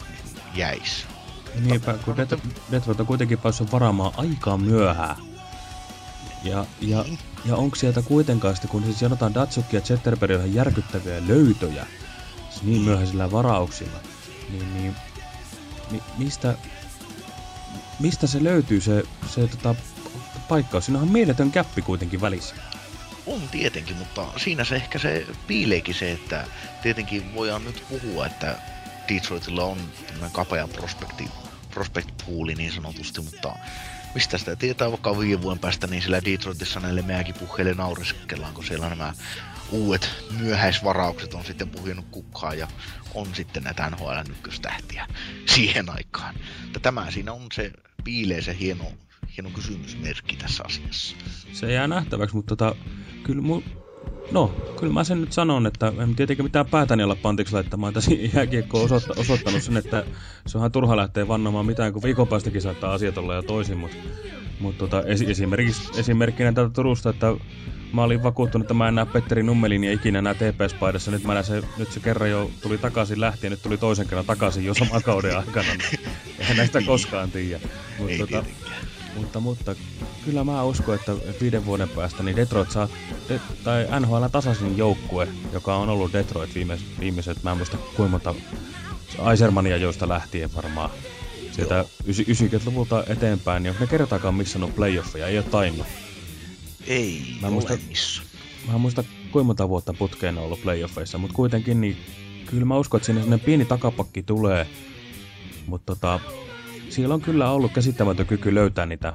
jäisi. Niinpä, kun Detroit on kuitenkin päässyt varaamaan aikaa myöhään. Ja, ja, niin. ja onko sieltä kuitenkaan sitten, kun siis sanotaan Datsukki ja Zetterberg on järkyttäviä löytöjä, siis niin myöhäisillä varauksilla, niin, niin mi, mistä, mistä se löytyy se, se tota, paikkaus? Siinä on mieletön käppi kuitenkin välissä. On tietenkin, mutta siinä se ehkä se piileekin se, että tietenkin voidaan nyt puhua, että Detroitilla on tämmöinen kapea prospekti, prospect pooli niin sanotusti, mutta mistä sitä tietää vaikka viiden vuoden päästä, niin sillä Detroitissa näille meidänkin puheille naureskellaan, kun siellä nämä uudet myöhäisvaraukset on sitten puhjennut kukkaa ja on sitten näitä NHL ykköstähtiä siihen aikaan. Tämä siinä on se, piilee se hieno, hieno kysymysmerkki tässä asiassa. Se jää nähtäväksi, mutta tota, kyllä mu, No, kyllä mä sen nyt sanon, että en tietenkin mitään päätäni olla pantiksi laittamaan. Tässä *laughs* jääkiekko on osoitta, osoittanut sen, että se onhan turha lähteä vannomaan mitään, kun viikon päästäkin saattaa asiat olla jo toisin. Mutta mut tota, esimerkiksi, esimerkkinä tätä Turusta, että mä olin vakuuttunut, että mä en näe Petteri Nummelin ja ikinä näe TPS-paidassa. Nyt, mä näen se, nyt se kerran jo tuli takaisin lähti ja nyt tuli toisen kerran takaisin jo saman kauden aikana. *laughs* Eihän näistä koskaan tiedä. Mut, Ei tota, mutta, mutta kyllä mä uskon, että viiden vuoden päästä niin Detroit saa, de, tai NHL tasaisin joukkue, joka on ollut Detroit viimeiset, viimeiset mä en muista kuinka monta Aisermania joista lähtien varmaan. Sieltä 90-luvulta eteenpäin, niin ne kertaakaan missannut playoffeja, ei ole tainnut. Ei mä muista, Mä en muista kuinka monta vuotta putkeen on ollut playoffeissa, mutta kuitenkin niin kyllä mä uskon, että sinne sellainen pieni takapakki tulee. Mutta tota, siellä on kyllä ollut käsittämätön kyky löytää niitä,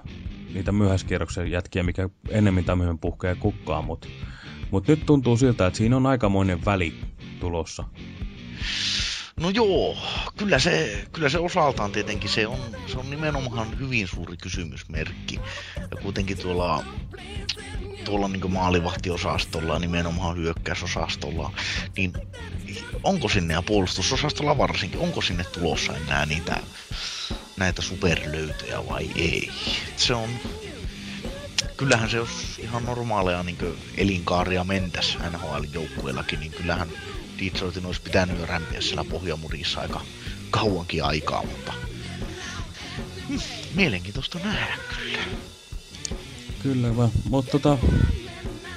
niitä myöhäiskierroksen jätkiä, mikä ennemmin tai myöhemmin puhkee kukkaan, mutta mut nyt tuntuu siltä, että siinä on aikamoinen väli tulossa. No joo, kyllä se, kyllä se osaltaan tietenkin se on, se on nimenomaan hyvin suuri kysymysmerkki. Ja kuitenkin tuolla, tuolla niin maalivahtiosastolla, nimenomaan hyökkäysosastolla, niin onko sinne ja puolustusosastolla varsinkin, onko sinne tulossa enää niitä näitä superlöytöjä vai ei. Se on... Kyllähän se, jos ihan normaaleja niin elinkaaria mentäs NHL-joukkueellakin, niin kyllähän Detroitin olisi pitänyt jo rämpiä siellä pohjamurissa aika kauankin aikaa, mutta hmm, mielenkiintoista nähdä kyllä. Kyllä vaan, mutta tota,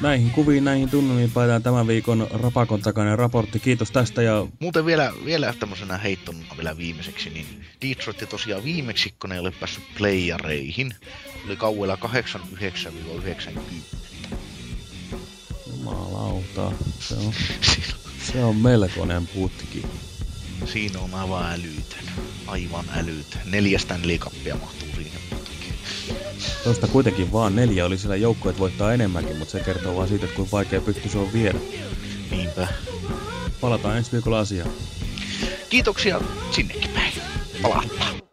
näihin kuviin, näihin tunnelmiin päätään tämän viikon Rapakon takainen raportti. Kiitos tästä ja... Muuten vielä, vielä tämmöisenä heittona vielä viimeiseksi, niin Detroit tosiaan viimeksi, kun ei ole päässyt playareihin, oli kauella 89-90. Jumalauta, se on, *laughs* se on melkoinen putki. Siinä on aivan älytön, aivan älytön. Neljästä nelikappia mahtuu siihen Tuosta kuitenkin vaan neljä oli siellä joukkueet voittaa enemmänkin, mutta se kertoo vaan siitä, että kuinka vaikea pytty se on viedä. Niinpä. Palataan ensi viikolla asiaan. Kiitoksia sinnekin päin. Palataan.